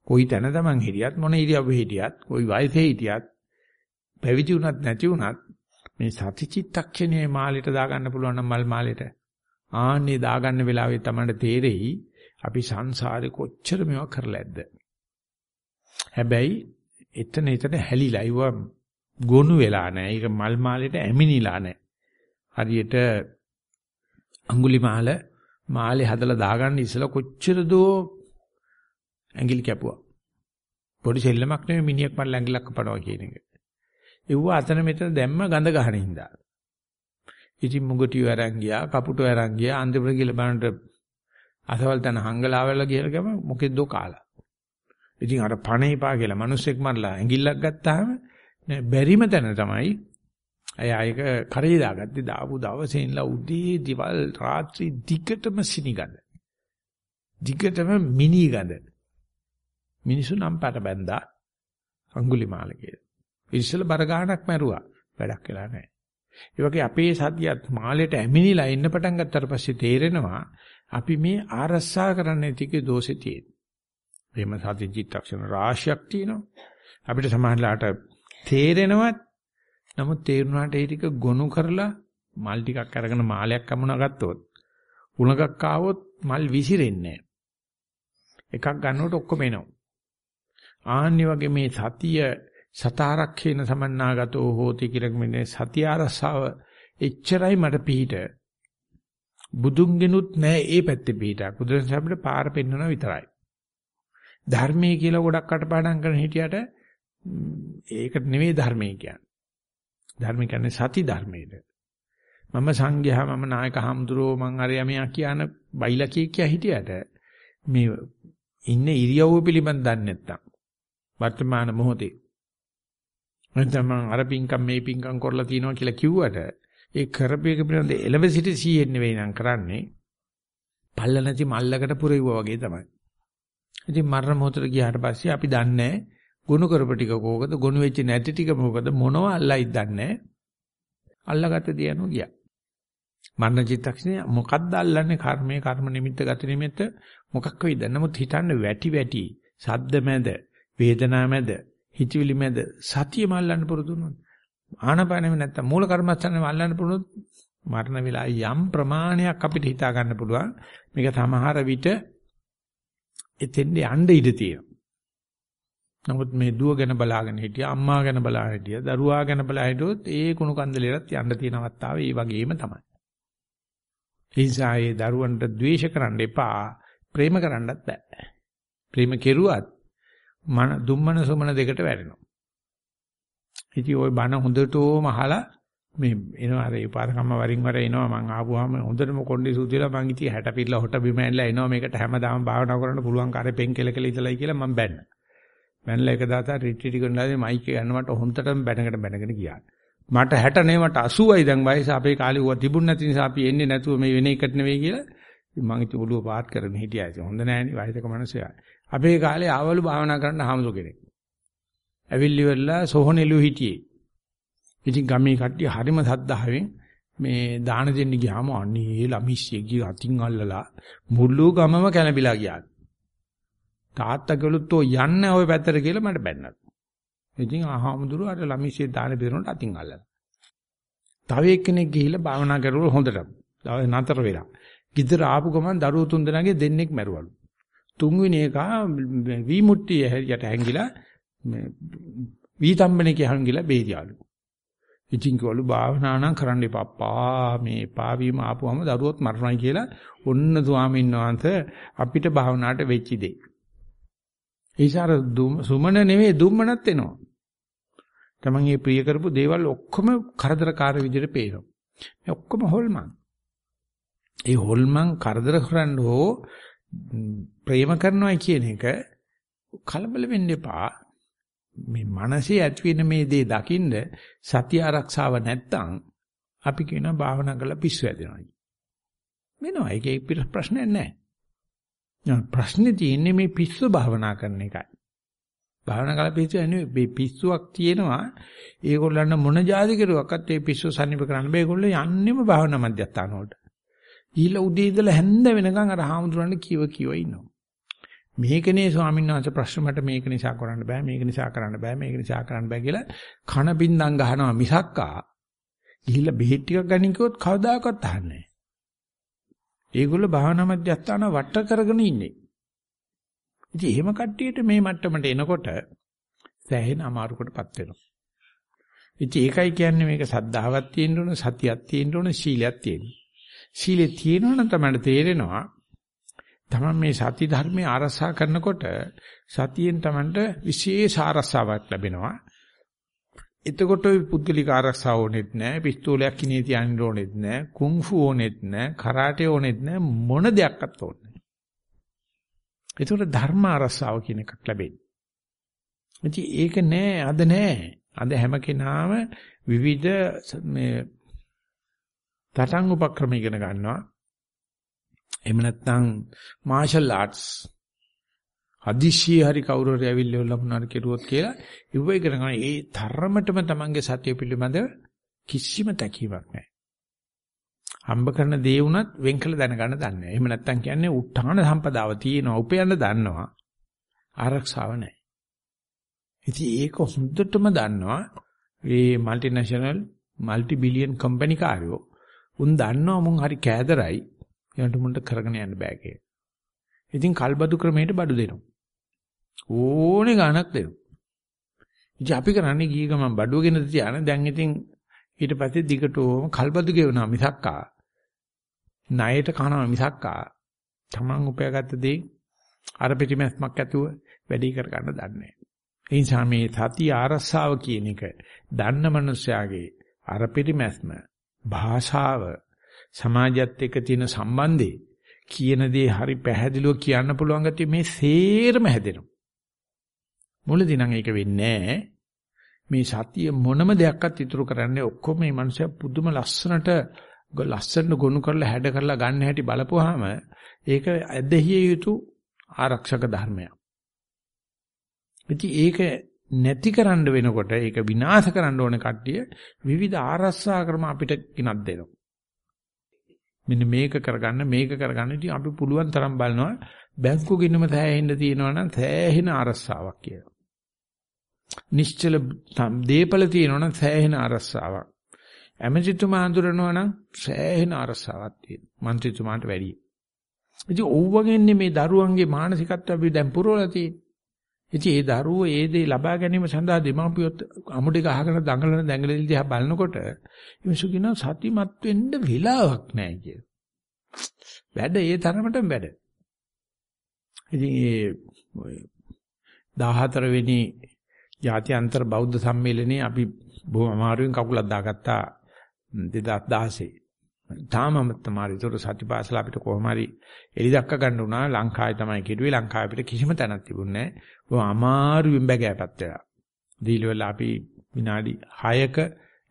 කොයි තැන තමන් හිටියත් මොන ඉරියව්වේ හිටියත් කොයි වයසේ හිටියත් පැවිදි වුණත් නැති වුණත් මේ සතිචිත්තක්ෂණයේ මාළෙට දාගන්න පුළුවන් නම් මල් මාළෙට ආන්නේ දාගන්න වෙලාවේ තමයි තේරෙයි අපි සංසාරේ කොච්චර මේවා කරලා ඇද්ද. හැබැයි එතන එතන හැලිලා ඉව ගොනු වෙලා නැහැ. ඒක මල් මාලෙට ඇමිනිලා නැහැ. හරියට අඟුලිමාල මාලේ හදලා දාගන්න ඉස්සලා කොච්චර දෝ ඇඟිලි කැපුවා. පොඩි සෙල්ලමක් නෙවෙයි මිනිහෙක් මල් ඇඟිල්ලක් කපනවා කියන එක. ඒව අතන මෙතන දැම්ම ගඳ ගහන හින්දා. ඉතින් මුගටිය අරන් ගියා, කපුටෝ අරන් ගියා, අන්තිමට ගිහලා බලන්න අසවල් තන හංගලාවල ගිහලා ගම මොකෙද්දෝ කාලා. ඉතින් අර පණේපා කියලා මිනිස්සෙක් මරලා ඇඟිල්ලක් ගත්තාම බැරිම තැන තමයි අය ඒක කරේ දාගත්තේ දාපු දවසේ ඉඳලා උදේ දිවල් රාත්‍රී දිගටම සිනිගඳ. දිගටම මිනි ගඳ. මිනිසු නම් පාට බැඳා අඟුලිමාල කියලා. ඉස්සෙල්ලා බර ගානක් මැරුවා. වැඩක් වෙලා නැහැ. ඒ වගේ අපේ සතියත් මාළේට ඇමිනිලා එන්න පටන් ගත්තට පස්සේ තේරෙනවා අපි මේ ආරස්සා කරන්නේ තිකේ දෝෂේ තියෙන. එහෙම සති චිත්තක්ෂණ රාශියක් තියෙනවා. අපිට සමාහලට තේරෙනවත් නමුත් තේරුණාට ඒ ටික ගොනු කරලා මල් ටිකක් අරගෙන මාලයක් අමුණා ගත්තොත් උණකක් ආවොත් මල් විසිරෙන්නේ එකක් ගන්නකොට ඔක්කොම එනවා. ආන්නි වගේ මේ සතිය සතාරක්ෂේන සමන්නාගතෝ හෝති කියලා මෙන්නේ සතිය ආරසාව එච්චරයි මට පිහිට. බුදුන්ගෙනුත් නෑ ඒ පැත්තේ පිහිටක්. බුදුරජාණන් අපිට පාර පෙන්වනවා විතරයි. ධර්මයේ කියලා ගොඩක් කටපාඩම් කරන හිටියට ඒකට නෙවෙයි ධර්මයේ කියන්නේ. ධර්ම කියන්නේ සති ධර්මයේද. මම සංඝයා මම නායක හම්දුරෝ මං අරයා මෙයා කියන බයිලා කිය කිය හිටියට මේ ඉන්නේ ඉරියව්ව පිළිබඳ දන්නේ නැත්තම් වර්තමාන මොහොතේ නැත්නම් මං අර පිංකම් මේ පිංකම් කරලා තියනවා කියලා කිව්වට ඒ කරපේක පිළිබඳ එලෙබසිටි සීයෙන් නෙවෙයි නම් කරන්නේ පල්ල නැති මල්ලකට පුරෙව්වා වගේ තමයි. ඉතින් මරණ මොහොතට ගියාට පස්සේ අපි දන්නේ ගුණ කරප ටික කෝකද ගුණ වෙච්ච නැති ටික මොකද මොනව අල්ලයිද දන්නේ අල්ලගත්ත දියනෝ ගියා. මරණ චිත්තක්ෂණය මොකද්ද අල්ලන්නේ කර්මයේ කර්ම නිමිත්ත ගත නිමිත්ත මොකක් වෙයිද? නමුත් හිතන්න වැටි වැටි සද්ද මැද වේදනා මැද හිතවිලි මැද සතිය මල්ලන්න පුරුදු වුණොත් ආනපානෙම නැත්තම් මූල කර්මස්ථානෙම අල්ලන්න පුරුදුනොත් මරණ වෙලා යම් ප්‍රමාණයක් අපිට හිතා ගන්න පුළුවන් මේක සමහර විට එතෙන්ද යන්න ඉඩ තියෙනවා. නමුත් මේ දුව ගැන බලාගෙන හිටියා අම්මා ගැන බලාගෙන හිටියා දරුවා ගැන බලා හිටියොත් ඒ කුණු කන්දලේට යන්න තියෙන අවස්ථාව ඒ වගේම තමයි. ඒ නිසා ඒ දරුවන්ට ද්වේෂ කරන්න එපා ප්‍රේම කරන්නත් බෑ. ප්‍රේම කෙරුවත් මන දුම්මන සොමන දෙකට වැටෙනවා. ඉතින් ওই බණ හොඳටම අහලා මේ එනවා අර උපාසකම්ම වරින් වර එනවා මං ආපුවාම හොඳටම කොණ්ඩේ සූතිලා මං ඉතින් 60 පිටලා හොට බිම ඇල්ලලා එනවා මේකට හැමදාම භාවනා කරන්න පුළුවන් කාරේ පෙන් කෙල කෙල ඉතලයි කියලා මං බැන්න. බැනලා එක දාතා රිට්‍රීටි කරනවාදී මයික් එක ගන්න මට හොන්දටම බැනකට බැනගෙන ගියා. මට 60 නේ මට 80යි දැන් වයස අපේ කාලේ ඌව තිබුණ නැති නිසා අපි එන්නේ නැතුව මේ වෙන එකට නෙවෙයි කියලා මං ඉතින් ඔළුව පාත් කරගෙන හිටියා. ඒක හොඳ නෑනේ වයසක මිනිස්සයා. අපේ කාලේ ආවලු භාවනා කරන්න හාමුදුර කෙනෙක්. ඇවිල්ලි වෙලා සෝහනෙලු හිටියේ. ඉතින් ගමේ කට්ටිය හරිම සද්දාවෙන් මේ දාන දෙන්න ගියාම අනේ ළමිස්සිය ගිහ අතින් අල්ලලා මුළු ගමම කැළඹිලා ගියා. තාත්තා ගලුත් ඔය යන්න ওই පැත්තට කියලා මට බැන්නත්. ඉතින් ආහමුදුරු අර ළමිස්සිය දාන බෙදනට අතින් අල්ලලා. තව එක්කෙනෙක් ගිහිල්ලා භාවනා කරුවොත් හොඳට. නතර වෙලා. ගිදර ආපු ගමන් දරුවෝ තුන් දෙනාගේ දෙන්නෙක් මැරුවලු. තුන්වෙනි එක වී මුට්ටිය යට හැංගිලා මේ වී තම්බනේ කියහංගිලා බේරියාලු. ඉතින් කිව්වලු භාවනා නම් කරන්න එපා. මේ පාවීම ආපුවම දරුවොත් මරණයි කියලා ඔන්න ස්වාමීන් වහන්සේ අපිට භාවනාවට වෙච්ච දේ. ඒසාර සුමන නෙවෙයි දුම්මනත් එනවා. තමන් මේ ප්‍රිය කරපු දේවල් ඔක්කොම කරදරකාර විදිහට පේනවා. මේ ඔක්කොම හොල්මන්. ඒ හොල්මන් කරදර කරන්න හෝ ප්‍රේම කරනවා කියන එක කලබල වෙන්න එපා. මේ මනසේ ඇති වෙන මේ දේ දකින්න සතිය ආරක්ෂාව නැත්තම් අපි කියනවා භාවනා කරලා පිස්සු හැදෙනවා. වෙනවා. ඒකේ ප්‍රශ්නයක් නැහැ. ප්‍රශ්නේ තියෙන්නේ මේ පිස්සු භාවනා කරන එකයි. භාවනා කරලා පිස්සු නෙවෙයි පිස්සුවක් තියෙනවා. ඒගොල්ලන්ට මොන જાති කෙරුවක්වත් ඒ පිස්සු සම්නිප කරන්න බෑ. ඒගොල්ලෝ යන්නෙම භාවනා මධ්‍යස්ථාන වලට. ඊළ උදේ ඉඳලා හැන්ද වෙනකන් අර හාමුදුරන්ට කියව කියව ඉන්නවා. මේකනේ ස්වාමීන් වහන්සේ ප්‍රශ්න මට මේක නිසා කරන්න බෑ මේක නිසා කරන්න බෑ මේක නිසා කරන්න බෑ කියලා කන බින්දම් ගහනවා මිසක්කා ගිහිල්ලා බෙහෙත් ටිකක් ගනින් කිව්වොත් කවදාකවත් අහන්නේ නැහැ. ඒගොල්ලෝ භාවනා මධ්‍යස්ථාන වට කරගෙන ඉන්නේ. ඉතින් එහෙම කට්ටියට මේ මට්ටමට එනකොට සෑහෙන අමාරුකටපත් වෙනවා. ඉතින් ඒකයි කියන්නේ මේක සද්ධාවක් තියෙන්න ඕන සතියක් තියෙන්න ඕන සීලයක් තියෙන්න. සීලේ තියෙනවනම් තමයි තේරෙනවා තමන් මේ සති ධර්මයේ ආරසා කරනකොට සතියෙන් තමන්ට විශේෂ ආරසාවක් ලැබෙනවා. එතකොට ওই පුද්ගලික ආරක්ෂාව ඕනෙත් නැහැ, පිස්තෝලයක් කිනේ තියන්න ඕනෙත් නැහැ, කුන්ෆු ඕනෙත් නැහැ, කරාටේ ඕනෙත් නැහැ, මොන දෙයක්වත් ඕනේ නැහැ. එතකොට ධර්ම ආරක්ෂාව කියන එකක් ලැබෙන්නේ. ඉතින් ඒක නෑ අද නෑ. අද හැම කෙනාම විවිධ මේ තටන් උපක්‍රම ඉගෙන ගන්නවා. එහෙම නැත්නම් මාෂල් ආර්ට්ස් හදිසිය හරි කවුරු හරි ඇවිල්ලා ලබුනාර කෙරුවොත් කියලා ඉව්ව ඉගෙන ගන්න. ඒ ධර්මතම තමන්ගේ සත්‍ය පිළිබඳ කිසිම තැකීමක් නැහැ. හම්බ කරන දේ වුණත් වෙන් කළ දැනගන්න දන්නේ නැහැ. එහෙම නැත්තම් කියන්නේ උත්හාන සම්පදාව තියෙනවා, උපයන්න දන්නවා. ආරක්ෂාව නැහැ. ඉතින් ඒක හොඳටම දන්නවා මේ মালටිනේෂනල් মালටි බිලියන් කම්පැනි කාරයෝ. උන් දන්නවා මුන් හරි කෑදරයි. ඒකට මුන්ට කරගෙන යන්න බෑ කියලා. ඉතින් කල්බදු ක්‍රමයට බඩු දෙනවා. ඕනේ ගාණක් දෙනවා. ඉතින් අපි කරන්නේ ගිය ගමන් බඩුවගෙන තියාන දැන් ඉතින් ඊට පස්සේ දිගටම කල්බදු ගෙවනවා මිසක්කා. ණයට කනවා මිසක්කා. Taman උපයාගත්ත දේ අර පිටිමැස්මක් ඇතුව වැඩි කර ගන්න දන්නේ නැහැ. ඒ නිසා මේ සති ආරස්සාව කියන එක දන්න මනුස්සයාගේ අර පිටිමැස්ම භාෂාව සමාජයත් එක්ක තියෙන සම්බන්ධේ කියන දේ හරි පැහැදිලිව කියන්න පුළුවන් ගැතිය මේ සේරම හැදෙනවා. මුලදී නම් ඒක වෙන්නේ මේ සතිය මොනම දෙයක්වත් ඉතුරු කරන්නේ ඔක්කොම මේ මනුස්සයා පුදුම ලස්සනට ලස්සනට ගොනු කරලා හැඩ කරලා ගන්න හැටි බලපුවාම ඒක ඇදහිය යුතු ආරක්ෂක ධර්මයක්. ඉතින් ඒක නැති කරන්න වෙනකොට ඒක විනාශ කරන්න ඕන කට්ටිය විවිධ ආරස්සා ක්‍රම අපිට කිනක් දෙනවා. මෙන්න මේක කරගන්න මේක කරගන්න ඉතින් අපි පුළුවන් තරම් බලනවා බැංකු ගිණුම සෑහෙන්න තියෙනවා නම් සෑහෙන අරස්සාවක් කියලා. නිශ්චල දීපල තියෙනවා නම් සෑහෙන අරස්සාවක්. ඇමතිතුමා අඳුරනවා නම් සෑහෙන අරස්සාවක් තියෙනවා. മന്ത്രിතුමාට වැඩියි. ඉතින් ඕවගෙන්නේ මේ දරුවන්ගේ මානසිකත්වය අපි දැන් පුරවලා තියෙන්නේ. ඉතින් ඒ දරුවෝ ඒ දේ ලබා ගැනීම සඳහා දෙමාපියොත් අමුඩි ගහගෙන දඟලන දඟලෙලි දිහා බලනකොට මිනිසු කියනවා සතිමත් වෙන්න වෙලාවක් නැහැ කියලා. වැඩ ඒ තරමටම වැඩ. ඉතින් ඒ 14 වෙනි ජාත්‍යන්තර බෞද්ධ සම්මේලනයේ අපි බොහොම අමාරුවෙන් කකුලක් දාගත්තා 2016. තාමම තමයි ඒතර සතිපාසල අපිට කොහොම හරි එලි දක්ක ගන්න උනා ලංකාවේ තමයි කෙරුවේ ලංකාවේ අපිට කිසිම තැනක් තිබුණේ නැහැ. බොහොම අමාරුවෙන් බැගෑපත් වෙලා. දීලවල අපි විනාඩි 6ක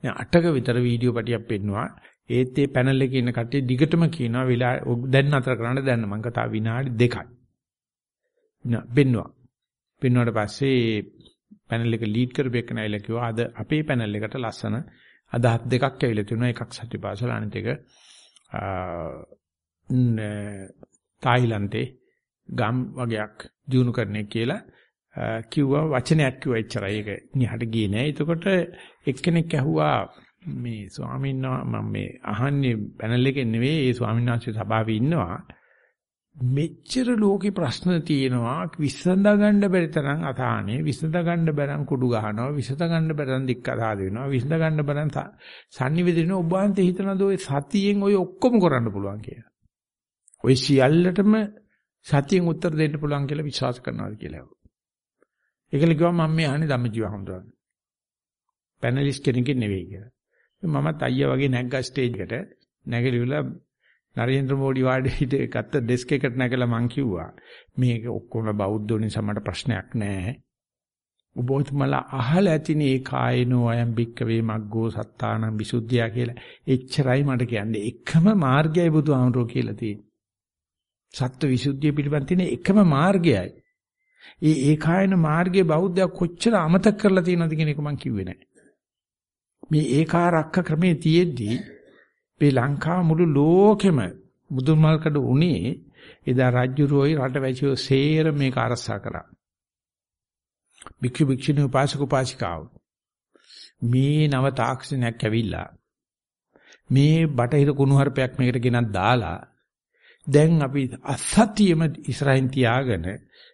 8ක විතර වීඩියෝ පටියක් පෙන්නවා. ඒත් ඒ පැනල් එකේ ඉන්න කට්ටිය දිගටම කියනවා විලා දැන් අතර කරන්න දැන් මම කතා විනාඩි දෙකයි. පෙන්නවා. පෙන්වුවාට පස්සේ පැනල් එක ලීඩ් කරපෙන්න ඇවිල්ලා කිව්වා. අද අපේ පැනල් එකට ලස්සන අදහස් දෙකක් ඇවිල්ලා තිනවා එකක් සත්‍යපාසල අනිත් එක තායිලන්තේ ගම් වගේක් දිනු කරන්නේ කියලා කිව්වා. වචනයක් කිව්වා එච්චරයි. ඒක නිහට ගියේ නෑ. එතකොට එක්කෙනෙක් ඇහුවා මේ ස්වාමීන් වහන්සේ මම මේ අහන්නේ පැනල් එකේ නෙවෙයි. ඒ ස්වාමීන් වහන්සේ සභාවේ ඉන්නවා. මෙච්චර ලෝකේ ප්‍රශ්න තියෙනවා විසඳ ගන්න බැරි තරම් අසහනේ විසඳ ගන්න බැරන් කුඩු ගහනවා විසඳ ගන්න බැරන් දික් අදාද වෙනවා විසඳ ගන්න බැරන් sannivedana ඔබ වහන්සේ හිතනද ඔය සතියෙන් ඔය ඔක්කොම කරන්න පුළුවන් කියලා. ඔය සියල්ලටම සතියෙන් උත්තර දෙන්න පුළුවන් කියලා විශ්වාස කරනවාද කියලා. ඒකල කිව්වා මම මේ අහන්නේ ධම්මජීව හඳුනන. පැනලිස්ට් කෙනෙක් නෙවෙයි කියලා. මමත් අයියා වගේ නැග්ගා ස්ටේජ් එකට නැගලිවලා නරේන්ද්‍ර මෝඩි වාඩි හිට ගත්ත ඩෙස්ක් එකට නැගලා මං කිව්වා මේක ඔක්කොම බෞද්ධ නිසා මට ප්‍රශ්නයක් නැහැ. ඔබතුමලා අහලා ඇතිනේ ඒ කායනෝ අයම් බික්කවේ මග්ගෝ සත්තානං විසුද්ධිය කියලා. එච්චරයි මට කියන්නේ. එකම මාර්ගයයි බුදුහාමුදුරුවෝ කියලා තියෙන්නේ. සත්ව විසුද්ධිය පිළිබඳ තියෙන එකම මාර්ගයයි. ඒ ඒකායන මාර්ගයේ බෞද්ධය කොච්චර අමතක කරලා තියෙනවද කියන එක මම කිව්වේ නැහැ. මේ ඒකාරක්ක ක්‍රමේ තියෙද්දී මේ ලංකාව මුළු ලෝකෙම මුදුන්මල්කඩ උනේ එදා රජුරෝයි රටවැසියෝ සේර මේක අරසා කරා. භික්ෂු භික්ෂුණී උපාසක උපාසිකාව. මේ නව තාක්ෂණයක් ඇවිල්ලා මේ බටහිර කුණුහරුපයක් මේකට ගෙනත් දාලා දැන් අපි අසත්‍යම ඉස්සරහින් තියාගෙන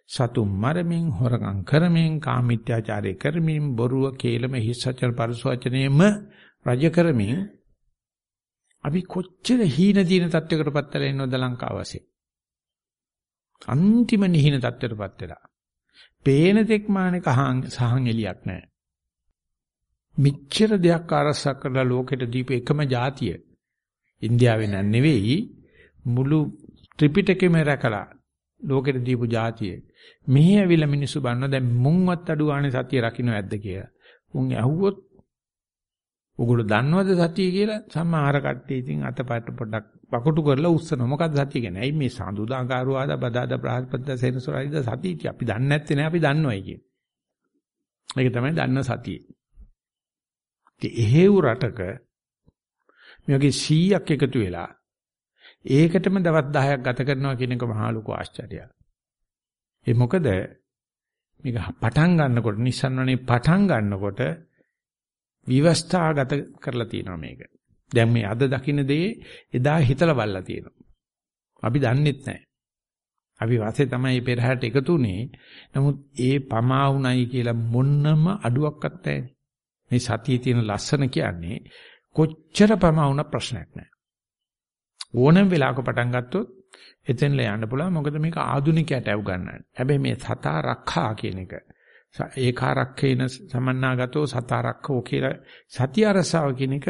සතුම් මරමින් හොරකම් කරමින් කාමීත්‍යාචාරය කරමින් බොරුව කේලම හිස්සචන පරිසවචනයේම රජ කරමින් අපි කොච්චර හීන දින තත්වයකටපත් වෙලා ඉන්නවද ලංකාවසේ අන්තිම නිහින තත්වයටපත් වෙලා. පේන තෙක් මානේ කහන් සහන් එලියක් නැහැ. මිච්ඡර දෙයක් ආරස්සක් කරලා ලෝකෙට දීප එකම જાතිය ඉන්දියාවේ නන් නෙවෙයි මුළු ත්‍රිපිටකෙම රැකලා ලෝකෙට දීපු જાතිය. මෙහි ඇවිල්ලා මිනිස්සු බන්න දැන් මුන්වත් අඩු ගානේ සතිය රකින්න ඇද්ද කියලා. උන් ඇහුවොත් උගොල්ලෝ දන්නවද සතිය කියලා සමහර කට්ටිය ඉතින් අතපට පොඩ්ඩක් පකොටු කරලා උස්සන මොකද්ද සතිය කියන්නේ? ඇයි මේ සඳුදාකාරවාද බදාද බ්‍රහස්පති සෙනසුරායිද සතිය අපි දන්නේ නැත්තේ නෑ අපි දන්නවයි කියන්නේ. ඒක තමයි දන්න සතිය. ඉතින් එහෙව් රටක මේ වගේ 100ක් එකතු වෙලා ඒකටම දවස් 10ක් ගත කරනවා කියන එක මහා ලොකු ආශ්චර්යයක්. ඒ මොකද මේක පටන් ගන්නකොට නිස්සන්වනේ පටන් ගන්නකොට විවස්ථාගත කරලා තියෙනවා මේක. දැන් මේ අද දකින්න දේ එදා හිතලා බලලා තියෙනවා. අපි දන්නෙත් නැහැ. අපි වාසේ තමයි පෙරහැරට එකතු වුනේ. නමුත් ඒ පමා වුණයි කියලා මොන්නම අඩුවක්වත් නැහැ. මේ සතියේ තියෙන ලස්සන කියන්නේ කොච්චර පමා වුණ ප්‍රශ්නයක් නැහැ. ඕනම වෙලාවක පටන් ගත්තොත් එතෙන්ල යන්න පුළුවන් මොකද මේක ආදුනිකයට ඇව් ගන්නන්නේ. හැබැයි මේ සතා රක්ඛා කියන එක ඒකාරක්ඛේන සමන්නාගතෝ සතා රක්ඛෝ කියලා සතිය අරසාව කියන එක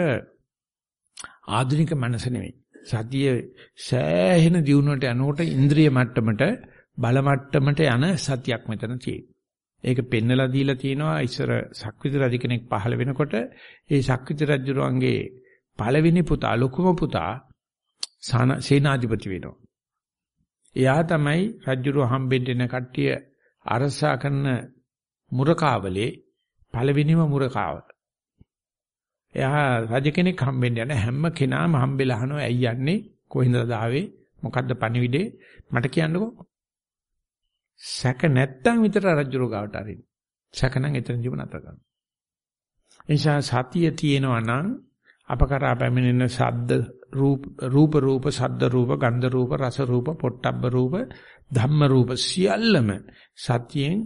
ආධුනික මනස නෙවෙයි. සතිය සෑහෙන දියුණුවට යනකොට ඉන්ද්‍රිය මට්ටමට බල මට්ටමට යන සතියක් මෙතන තියෙනවා. ඒක පෙන්නලා දීලා තියෙනවා ඉස්සර සක්විති රජ කෙනෙක් පහළ වෙනකොට ඒ සක්විති රජුරන්ගේ පළවෙනි පුතා ලොකුම පුතා සේනාධිපති වෙනවා. එයා තමයි රජුරු හම්බෙන්න එන කට්ටිය අරසා කරන මුරකාවලේ පළවෙනිම මුරකාව. එයා රජ කෙනෙක් හම්බෙන්න යන හැම කෙනාම හම්බෙලා අහනවා ඇයි යන්නේ? කොහින්දද ආවේ මොකද්ද පණිවිඩේ? මට කියන්නකෝ. සැක නැත්තම් විතර රජුරු ගාවට අරින්න. සැක නම් එතන ජීවන අත ගන්න එනිසා සතිය තියෙනවා නම් අප කරා පැමිණෙන ශබ්ද රූප රූප රූප ශබ්ද රූප ගන්ධ රූප රස රූප පොට්ටබ්බ රූප ධම්ම රූප සියල්ලම සතියෙන්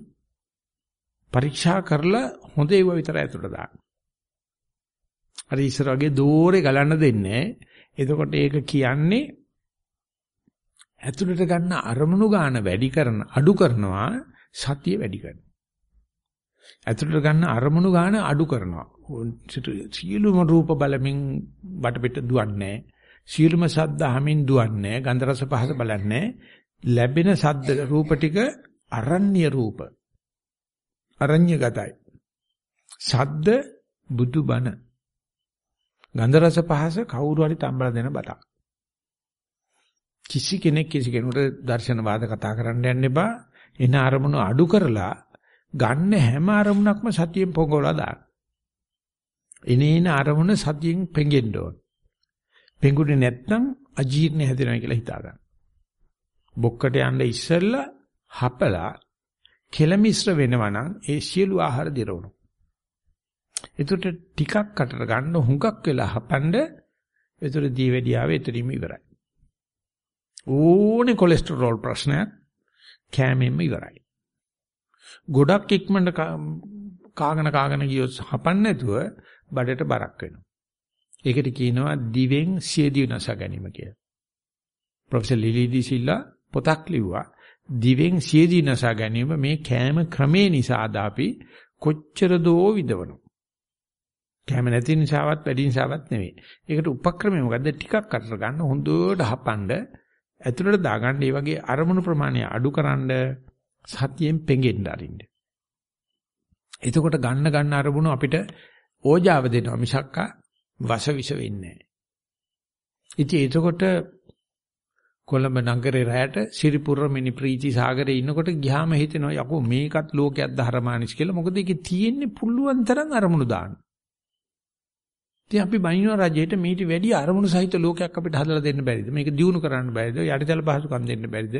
පරීක්ෂා කරලා හොඳ ඒවා විතර ඇතුළට දාන්න. අර ඉස්සර වගේ දෝරේ ගලන්න දෙන්නේ. එතකොට ඒක කියන්නේ ඇතුළට ගන්න අරමුණු ගන්න වැඩි කරන අඩු කරනවා සතිය වැඩි කරනවා. ඇතුළට ගන්න අරමුණු ගන්න අඩු කරනවා. සියලුම රූප බලමින් වටපිට දුවන්නේ සියලුම ශබ්ද අහමින් දුවන්නේ ගන්ධ රස පහස බලන්නේ ලැබෙන ශබ්ද රූප ටික අරණ්‍ය රූප අරඤ්‍යගතයි. ශබ්ද බුදුබණ. ගන්ධ රස පහස කවුරු හරි තම්බලා දෙන බතක්. කිසි කෙනෙක් කිසි කෙනෙකුට දර්ශන වාද කතා කරන්න යන්න එපා. එන අරමුණු අඩු කරලා ගන්න හැම අරමුණක්ම සතියෙන් පොඟවලා දාන්න. එනේන අරමුණ සතියෙන් පෙඟෙන්න ඕන. පෙඟුනේ නැත්නම් අජීර්ණ හැදෙනවා කියලා හිතා ගන්න. බොක්කට යන්න ඉස්සෙල්ලා හපලා කෙලමිශ්‍ර වෙනවා නම් ඒ සියලු ආහාර දිරවනවා. ඒකට ටිකක් කටට ගන්න හුඟක් වෙලා හපන්න ඒතර දීවැඩියාව එතනින්ම ඉවරයි. ඕනේ කොලෙස්ටරෝල් ප්‍රශ්නයක් කැමෙන්න ඉවරයි. ගොඩක් ඉක්මනට කාගෙන කාගෙන ගියොත් හපන්න නැතුව බඩට බරක් වෙනවා. ඒකට කියනවා දිවෙන් සියදිව නස ගැනීම කියලා. ප්‍රොෆෙසර් ලිලිඩි සිල්ලා පොතක් ලිව්වා. දිවෙන් සියදිව නස ගැනීම මේ කෑම ක්‍රමේ නිසා අපි කොච්චර දෝ විදවනවා. කැම නැති නිසාවත් වැඩි නිසාවත් නෙවෙයි. ඒකට උපක්‍රමය මොකද්ද? ටිකක් අතර ගන්න හොඳට හපන්න ඇතුළට දාගන්න මේ වගේ අරමුණු ප්‍රමාණය අඩුකරනද සතියෙන් පෙඟෙන්න අරින්න. එතකොට ගන්න ගන්න අරමුණු අපිට ඕජාව දෙනවා මිසක්කා වසවිස වෙන්නේ නැහැ. ඉතින් එතකොට කොළඹ නගරේ රැයට සිරිපුර මිනි ප්‍රීති සාගරේ ඉන්නකොට ගියාම හිතෙනවා යකෝ මේකත් ලෝකයක් ධර්මානිස් කියලා. මොකද ඒකේ තියෙන්නේ පුළුවන් තරම් අරමුණු දාන්න. ඉතින් අපි බයිනෝ රජයට මීට වැඩි අරමුණු සහිත ලෝකයක් අපිට හදලා දෙන්න බැරිද? මේක දියුණු කරන්න බැරිද? යටිතල පහසුකම් දෙන්න බැරිද?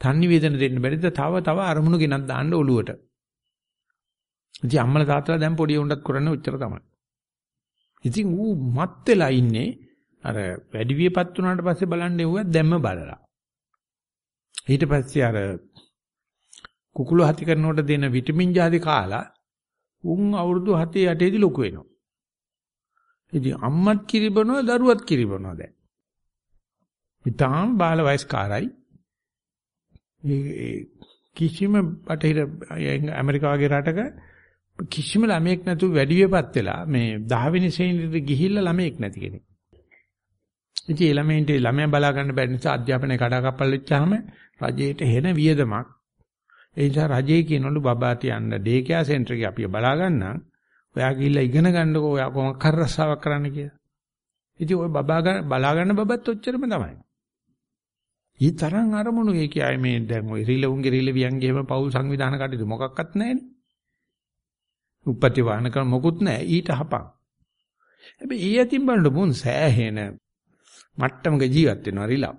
තන්නිවේදන දෙන්න බැරිද? තව තව අරමුණු ගෙනත් දාන්න ඔලුවට. ඉතින් අම්මලා තාත්තලා දැන් පොඩි උණ්ඩත් කරන්නේ උච්චර තමයි. ඉතින් ඌ මත් වෙලා ඉන්නේ අර වැඩි වියපත් වුණාට පස්සේ බලන්න එව්වා දැම්ම බලලා. ඊට පස්සේ අර කුකුළු හති කරනකොට දෙන විටමින් ජාති කාලා උන් අවුරුදු 7 8 දී ලොකු වෙනවා. ඉතින් අම්මත් කිරිබනවා දරුවත් කිරිබනවා දැන්. ඉතාලම බාල වයස්කාරයි. ඒ කිසිම බටහිර ඇමරිකා වගේ රටක කිසිම ළමයෙක් නැතුව වැඩි වියපත් වෙලා මේ 10 වෙනි ශ්‍රේණියට ගිහිල්ලා ළමයෙක් නැති කෙනෙක්. ඉතින් ඒ ළමයින්ට ළමයා බලා ගන්න බැරි නිසා අධ්‍යාපනය කඩාකප්පල් වෙච්චාම රජයට හෙන වියදමක්. ඒ නිසා රජේ කියනවලු බබා තියන්න ඩේ කෙයා සෙන්ටර් එකේ අපි බලා ගන්නම්. ඔයා ගිහිල්ලා ඉගෙන ගන්නකෝ ඔයා කොහොමද කර රස්සාවක් කරන්න කියලා. ඉතින් ওই බබා ගන්න බලා ගන්න බබත් ඔච්චරම තමයි. ඊ තරම් අරමුණු ඒ කියයි මේ දැන් ওই රිලවුන්ගේ රිලවියන්ගේ එහෙම පෞල් සංවිධාන කටයුතු මොකක්වත් නැහැනේ. උපත්ති වාහන කර මොකුත් නැහැ ඊට හපක්. හැබැයි ඊ යතින් බලන්න මුන් සෑහෙන මට්ටමක ජීවත් වෙනවා රිලව්.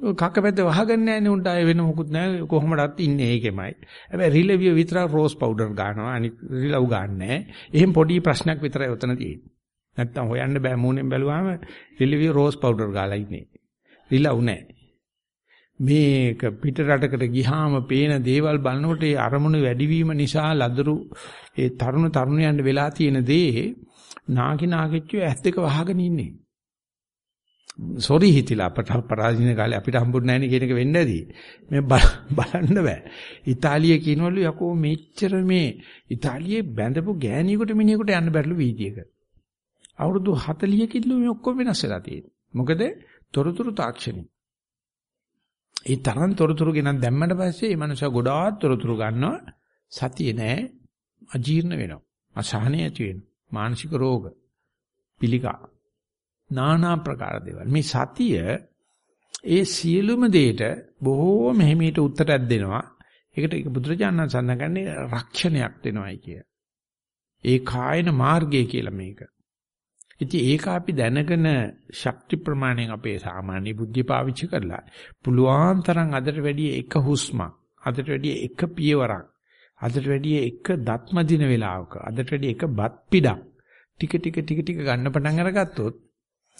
ඔය කක්කපැද්ද වහගන්නේ නැහැ නේ උන්ට ආයෙ වෙන මොකුත් නැහැ කොහොමදත් ඉන්නේ ඒකෙමයි. හැබැයි රිලවිය විතරක් රෝස් පවුඩර් ගන්නවා අනිත් රිලව් ගන්නෑ. එහෙම පොඩි ප්‍රශ්නයක් විතරයි උතන තියෙන්නේ. නැත්තම් හොයන්න බෑ මූණෙන් බැලුවාම රිලවිය රෝස් පවුඩර් ගාලා ඉන්නේ. රිලව් නැහැ. මේක පිට රටකට ගිහාම පේන දේවල් බලනකොට ඒ අරමුණු වැඩිවීම නිසා ලදරු ඒ තරුණ තරුණයන්ට වෙලා තියෙන දේ නාකි නාකිච්චු ඇස් දෙක වහගෙන ඉන්නේ. සෝරි හිතිලා අපට පරාජින කාලේ අපිට හම්බුනේ නැහැ නේ කියන එක වෙන්න ඇති. මේ බලන්න බෑ. ඉතාලියේ කියනවලු යකෝ මෙච්චර මේ ඉතාලියේ බැඳපු ගෑණියෙකුට මිනිහෙකුට යන්න බැරිලු වීදියේක. අවුරුදු 40කින්ලු මේ ඔක්කොම වෙනස් වෙලා තියෙන්නේ. මොකද තොරතුරු තාක්ෂණي. ඒ තරම් තොරතුරු ගෙනත් දැම්මට පස්සේ මේ මනුස්සයා ගොඩාක් තොරතුරු ගන්නවා. සතිය නෑ අජීර්ණ වෙනවා. අසහනය ඇති වෙනවා. මානසික රෝග. පිළිකා নানা ප්‍රකාර දේවල්. මේ සතිය ඒ සියලුම දෙයට බොහෝ මෙහිමීට උත්තරයක් දෙනවා. ඒකට ඒක බුදුරජාණන් සඳහන් රක්ෂණයක් දෙනවායි කිය. ඒ කායන මාර්ගය කියලා මේක. ඉතින් ඒක අපි දැනගෙන ශක්ති ප්‍රමාණයෙන් අපේ සාමාන්‍ය බුද්ධිය පාවිච්චි කරලා පුළුවන් තරම් අදට වැඩිය එක හුස්මක් අදට වැඩිය එක පියවරක් අදට වැඩිය එක දත්ම දින වේලාවක අදට වැඩිය එක බත් පිටක් ටික ටික ටික ටික ගන්න පටන් අරගත්තොත්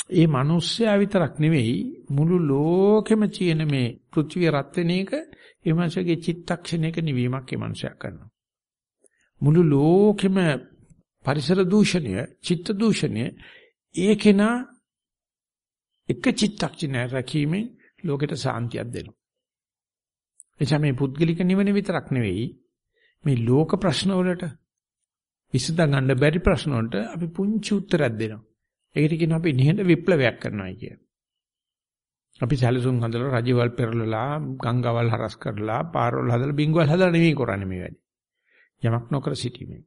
ඒ මිනිස්සයා විතරක් නෙවෙයි මුළු ලෝකෙම තියෙන මේ පෘථිවිය රත් වෙන එක ඒ මනුස්සයාගේ චිත්තක්ෂණයක නිවීමක් ඒ මනුස්සයා කරනවා. මුළු ලෝකෙම පරිසර දූෂණය, චිත්ත දූෂණය ඒකේනා එක චිත්තක්ෂණය රැකීමෙන් ලෝකෙට සාන්තියක් දෙනවා. එචා මේ පුද්ගලික නිවන විතරක් නෙවෙයි මේ ලෝක ප්‍රශ්න වලට විසඳ ගන්න බැරි ප්‍රශ්න වලට අපි පුංචි උත්තරයක් දෙනවා. ඒකට කියන අපි නිහඬ විප්ලවයක් කරනවා කිය. අපි සැලසුම් හදලා රජවල් පෙරලලා ගංගාවල් හරස් කරලා පාරවල් හදලා බින්ගවල් හදලා නෙමෙයි කරන්නේ මේ වැඩේ. යමක් නොකර සිටීමේ.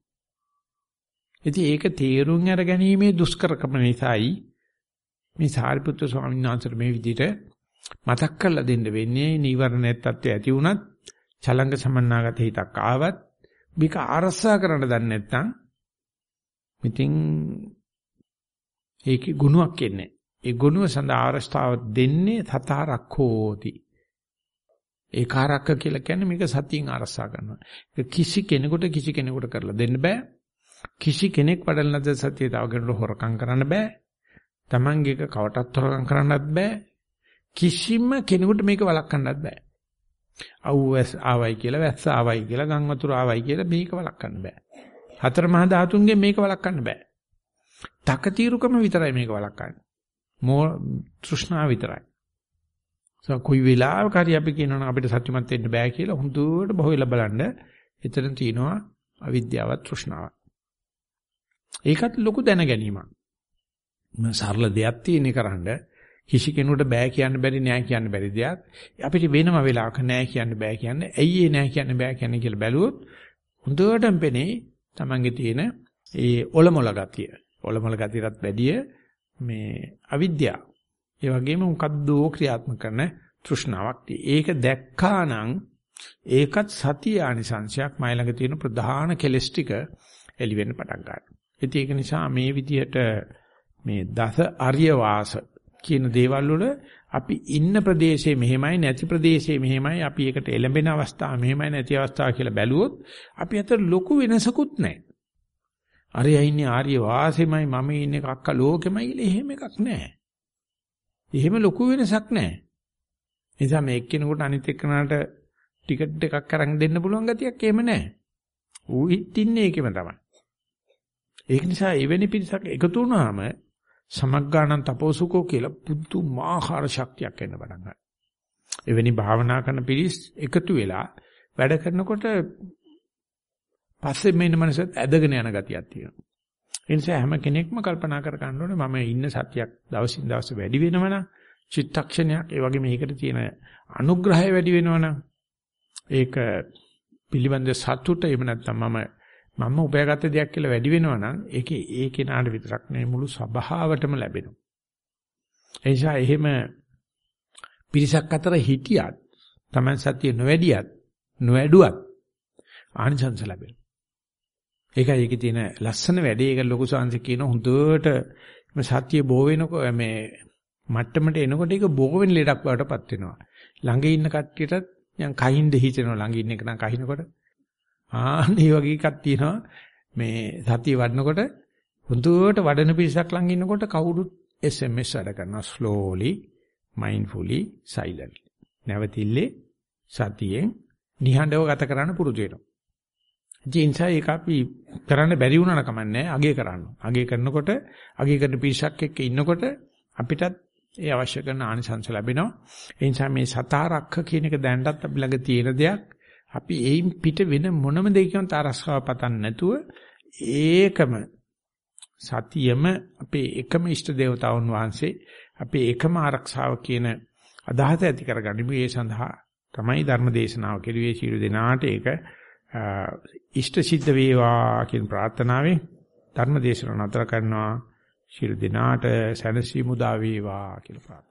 ඉතින් ඒක තේරුම් අර ගැනීමේ දුෂ්කරකම නිසායි මේ සාරිපුත්‍ර ස්වාමීන් වහන්සේ මේ විදිහට මතක් කරලා දෙන්න වෙන්නේ නීවරණයත් තත්ත්වය ඇති වුණත් චලංග සමන්නාගත හිතක් ආවත් මේක අරසා කරන්න දන්නේ නැත්නම් ඉතින් ඒකේ ගුණයක් එන්නේ. ඒ ගුණය සඳහා ආරස්තාව දෙන්නේ තතරක්ඛෝති. ඒකාරක්ක කියලා කියන්නේ මේක සතියෙන් අරසා කරනවා. ඒක කිසි කෙනෙකුට කිසි කෙනෙකුට කරලා දෙන්න බෑ. කිසි කෙනෙක් වඩල නැද සතිය තව කෙනෙකුට හොරකම් කරන්න බෑ. Tamange එක කවටත් හොරකම් කරන්නත් බෑ. කිසිම කෙනෙකුට මේක වළක්වන්නත් බෑ. අවුවැස් ආවයි කියලා වැස්ස ආවයි කියලා ගම් වතුර ආවයි කියලා මේක වළක්වන්න බෑ. හතර මහා ධාතුන්ගෙන් මේක වළක්වන්න බෑ. තකතිරුකම විතරයි මේක වළක්වන්නේ. මෝ තෘෂ්ණාව විතරයි. සෝ කොයි වෙලාවක හරි අපි කියනවනම් අපිට සත්‍යමත් වෙන්න බෑ කියලා හුදුවට බහුවෙලා බලන්න එතන තියෙනවා අවිද්‍යාවත් තෘෂ්ණාවත්. ඒකත් ලොකු දැන ගැනීමක්. සරල දෙයක් තියෙන කරන්න කිසි කෙනෙකුට බෑ කියන්න බැරි නෑ කියන්න බැරි දෙයක් අපිට වෙනම වෙලාවක නෑ කියන්න බෑ කියන්නේ ඇයි ඒ නෑ කියන්න බෑ කියන්නේ කියලා බැලුවොත් හොඳටම පෙනේ Tamange තියෙන ඒ ඔලොමල ගතිය. ඔලොමල ගතියටත් වැඩිය මේ අවිද්‍යාව. ඒ වගේම මොකද්දෝ ක්‍රියාත්මක කරන තෘෂ්ණාවක් ඒක දැක්කා නම් ඒකත් සතිය ආනිසංශයක් මයි ළඟ තියෙන ප්‍රධාන කෙලස් ටික එළි වෙන්න පටන් ගන්නවා. ඉතින් ඒක නිසා මේ විදිහට මේ දස ආර්ය වාස කියන දේවල් වල අපි ඉන්න ප්‍රදේශයේ මෙහෙමයි නැති ප්‍රදේශයේ මෙහෙමයි අපි ඒකට එළඹෙන අවස්ථාව මෙහෙමයි නැති අවස්ථාව කියලා බැලුවොත් අපි අතර ලොකු වෙනසකුත් නැහැ. අරයා ඉන්නේ ආර්ය වාසෙමයි මම ඉන්නේ කක්ක ලෝකෙමයි කියලා එහෙම එකක් නැහැ. එහෙම ලොකු වෙනසක් නැහැ. ඒ නිසා මේ එක්කිනෙකුට අනිත් එක්කනට ටිකට් එකක් අරන් දෙන්න පුළුවන් ගතියක් එහෙම නැහැ. ඌ හිට ඉන්නේ ඒකෙම තමයි. ඒක නිසා එවැනි පිරිසක් එකතු වුණාම සමග්ගාණන් තපෝසුකෝ කියලා පුදුමාකාර ශක්තියක් එන්න පටන් ගන්නවා. එවැනි භාවනා කරන පිරිස් එකතු වෙලා වැඩ කරනකොට පස්සේ මේන මනසත් ඇදගෙන යන ගතියක් තියෙනවා. ඒ නිසා හැම කෙනෙක්ම කල්පනා කර ගන්න ඕනේ මම ඉන්න සතියක් දවසින් දවස වැඩි වෙනවනම් චිත්තක්ෂණයක් ඒ වගේ මේකට තියෙන අනුග්‍රහය වැඩි වෙනවනම් ඒක පිළිබඳ සතුට එහෙම නැත්නම් මම මම උපයාගත්ත දෙයක් කියලා වැඩි වෙනවා නම් ඒකේ ඒ කෙනාට විතරක් නෙවෙයි මුළු සභාවටම ලැබෙනවා. ඒ නිසා එහෙම පිරිසක් අතර හිටියත් Taman සතිය නොවැඩියත් නොවැඩුවත් ආනිසංස ලැබෙනවා. ඒකයි ඒකේ තියෙන ලස්සන වැඩේ. ඒක ලොකු සංසි කියන හොඳට මේ සතිය බෝ වෙනකොට මේ මට්ටමට එනකොට ඒක බෝ වෙන ලෙඩක් වඩටපත් වෙනවා. ළඟ ඉන්න කට්ටියටත් යන් කහින්ද හිතෙනවා. ළඟ ඉන්න එක නම් කහිනකොට. ආන්න මේ වගේ එකක් තියෙනවා. මේ සතිය වඩනකොට හොඳට වඩන පිරිසක් ළඟ ඉන්නකොට කවුරුත් SMS වැඩ කරනවා slowly mindfully silently. නැවතිල්ලේ සතියෙන් නිහඬව ගත කරන්න පුරුදු වෙනවා. ජීන්සා ඒක අපි කරන්න බැරි වුණා නම් කමන්නේ අගේ කරන්න. අගේ කරනකොට අගේ කරන පිරිසක් එක්ක ඉන්නකොට අපිටත් ඒ අවශ්‍ය කරන ආනිසංස ලැබෙනවා. ඒ නිසා මේ සතාරක්ඛ කියන එක දැනටත් අපි ළඟ තියෙන දෙයක්. අපි ඒයින් පිට වෙන මොනම දෙයකින් තරස්කාව පතන්න නැතුව ඒකම සතියම අපේ එකම ඉෂ්ට දේවතාවුන් වහන්සේ අපේ එකම ආරක්ෂාව කියන අදහස ඇති කරගනිමු. ඒ සඳහා තමයි ධර්ම දේශනාව කෙරුවේ සියලු දෙනාට ඒක ඉෂ්ට සිද්ධ වේවා කියන ප්‍රාර්ථනාවෙන් ධර්ම දේශනාව නතර කරනවා. සියලු දෙනාට සැනසීම උදා වේවා කියලා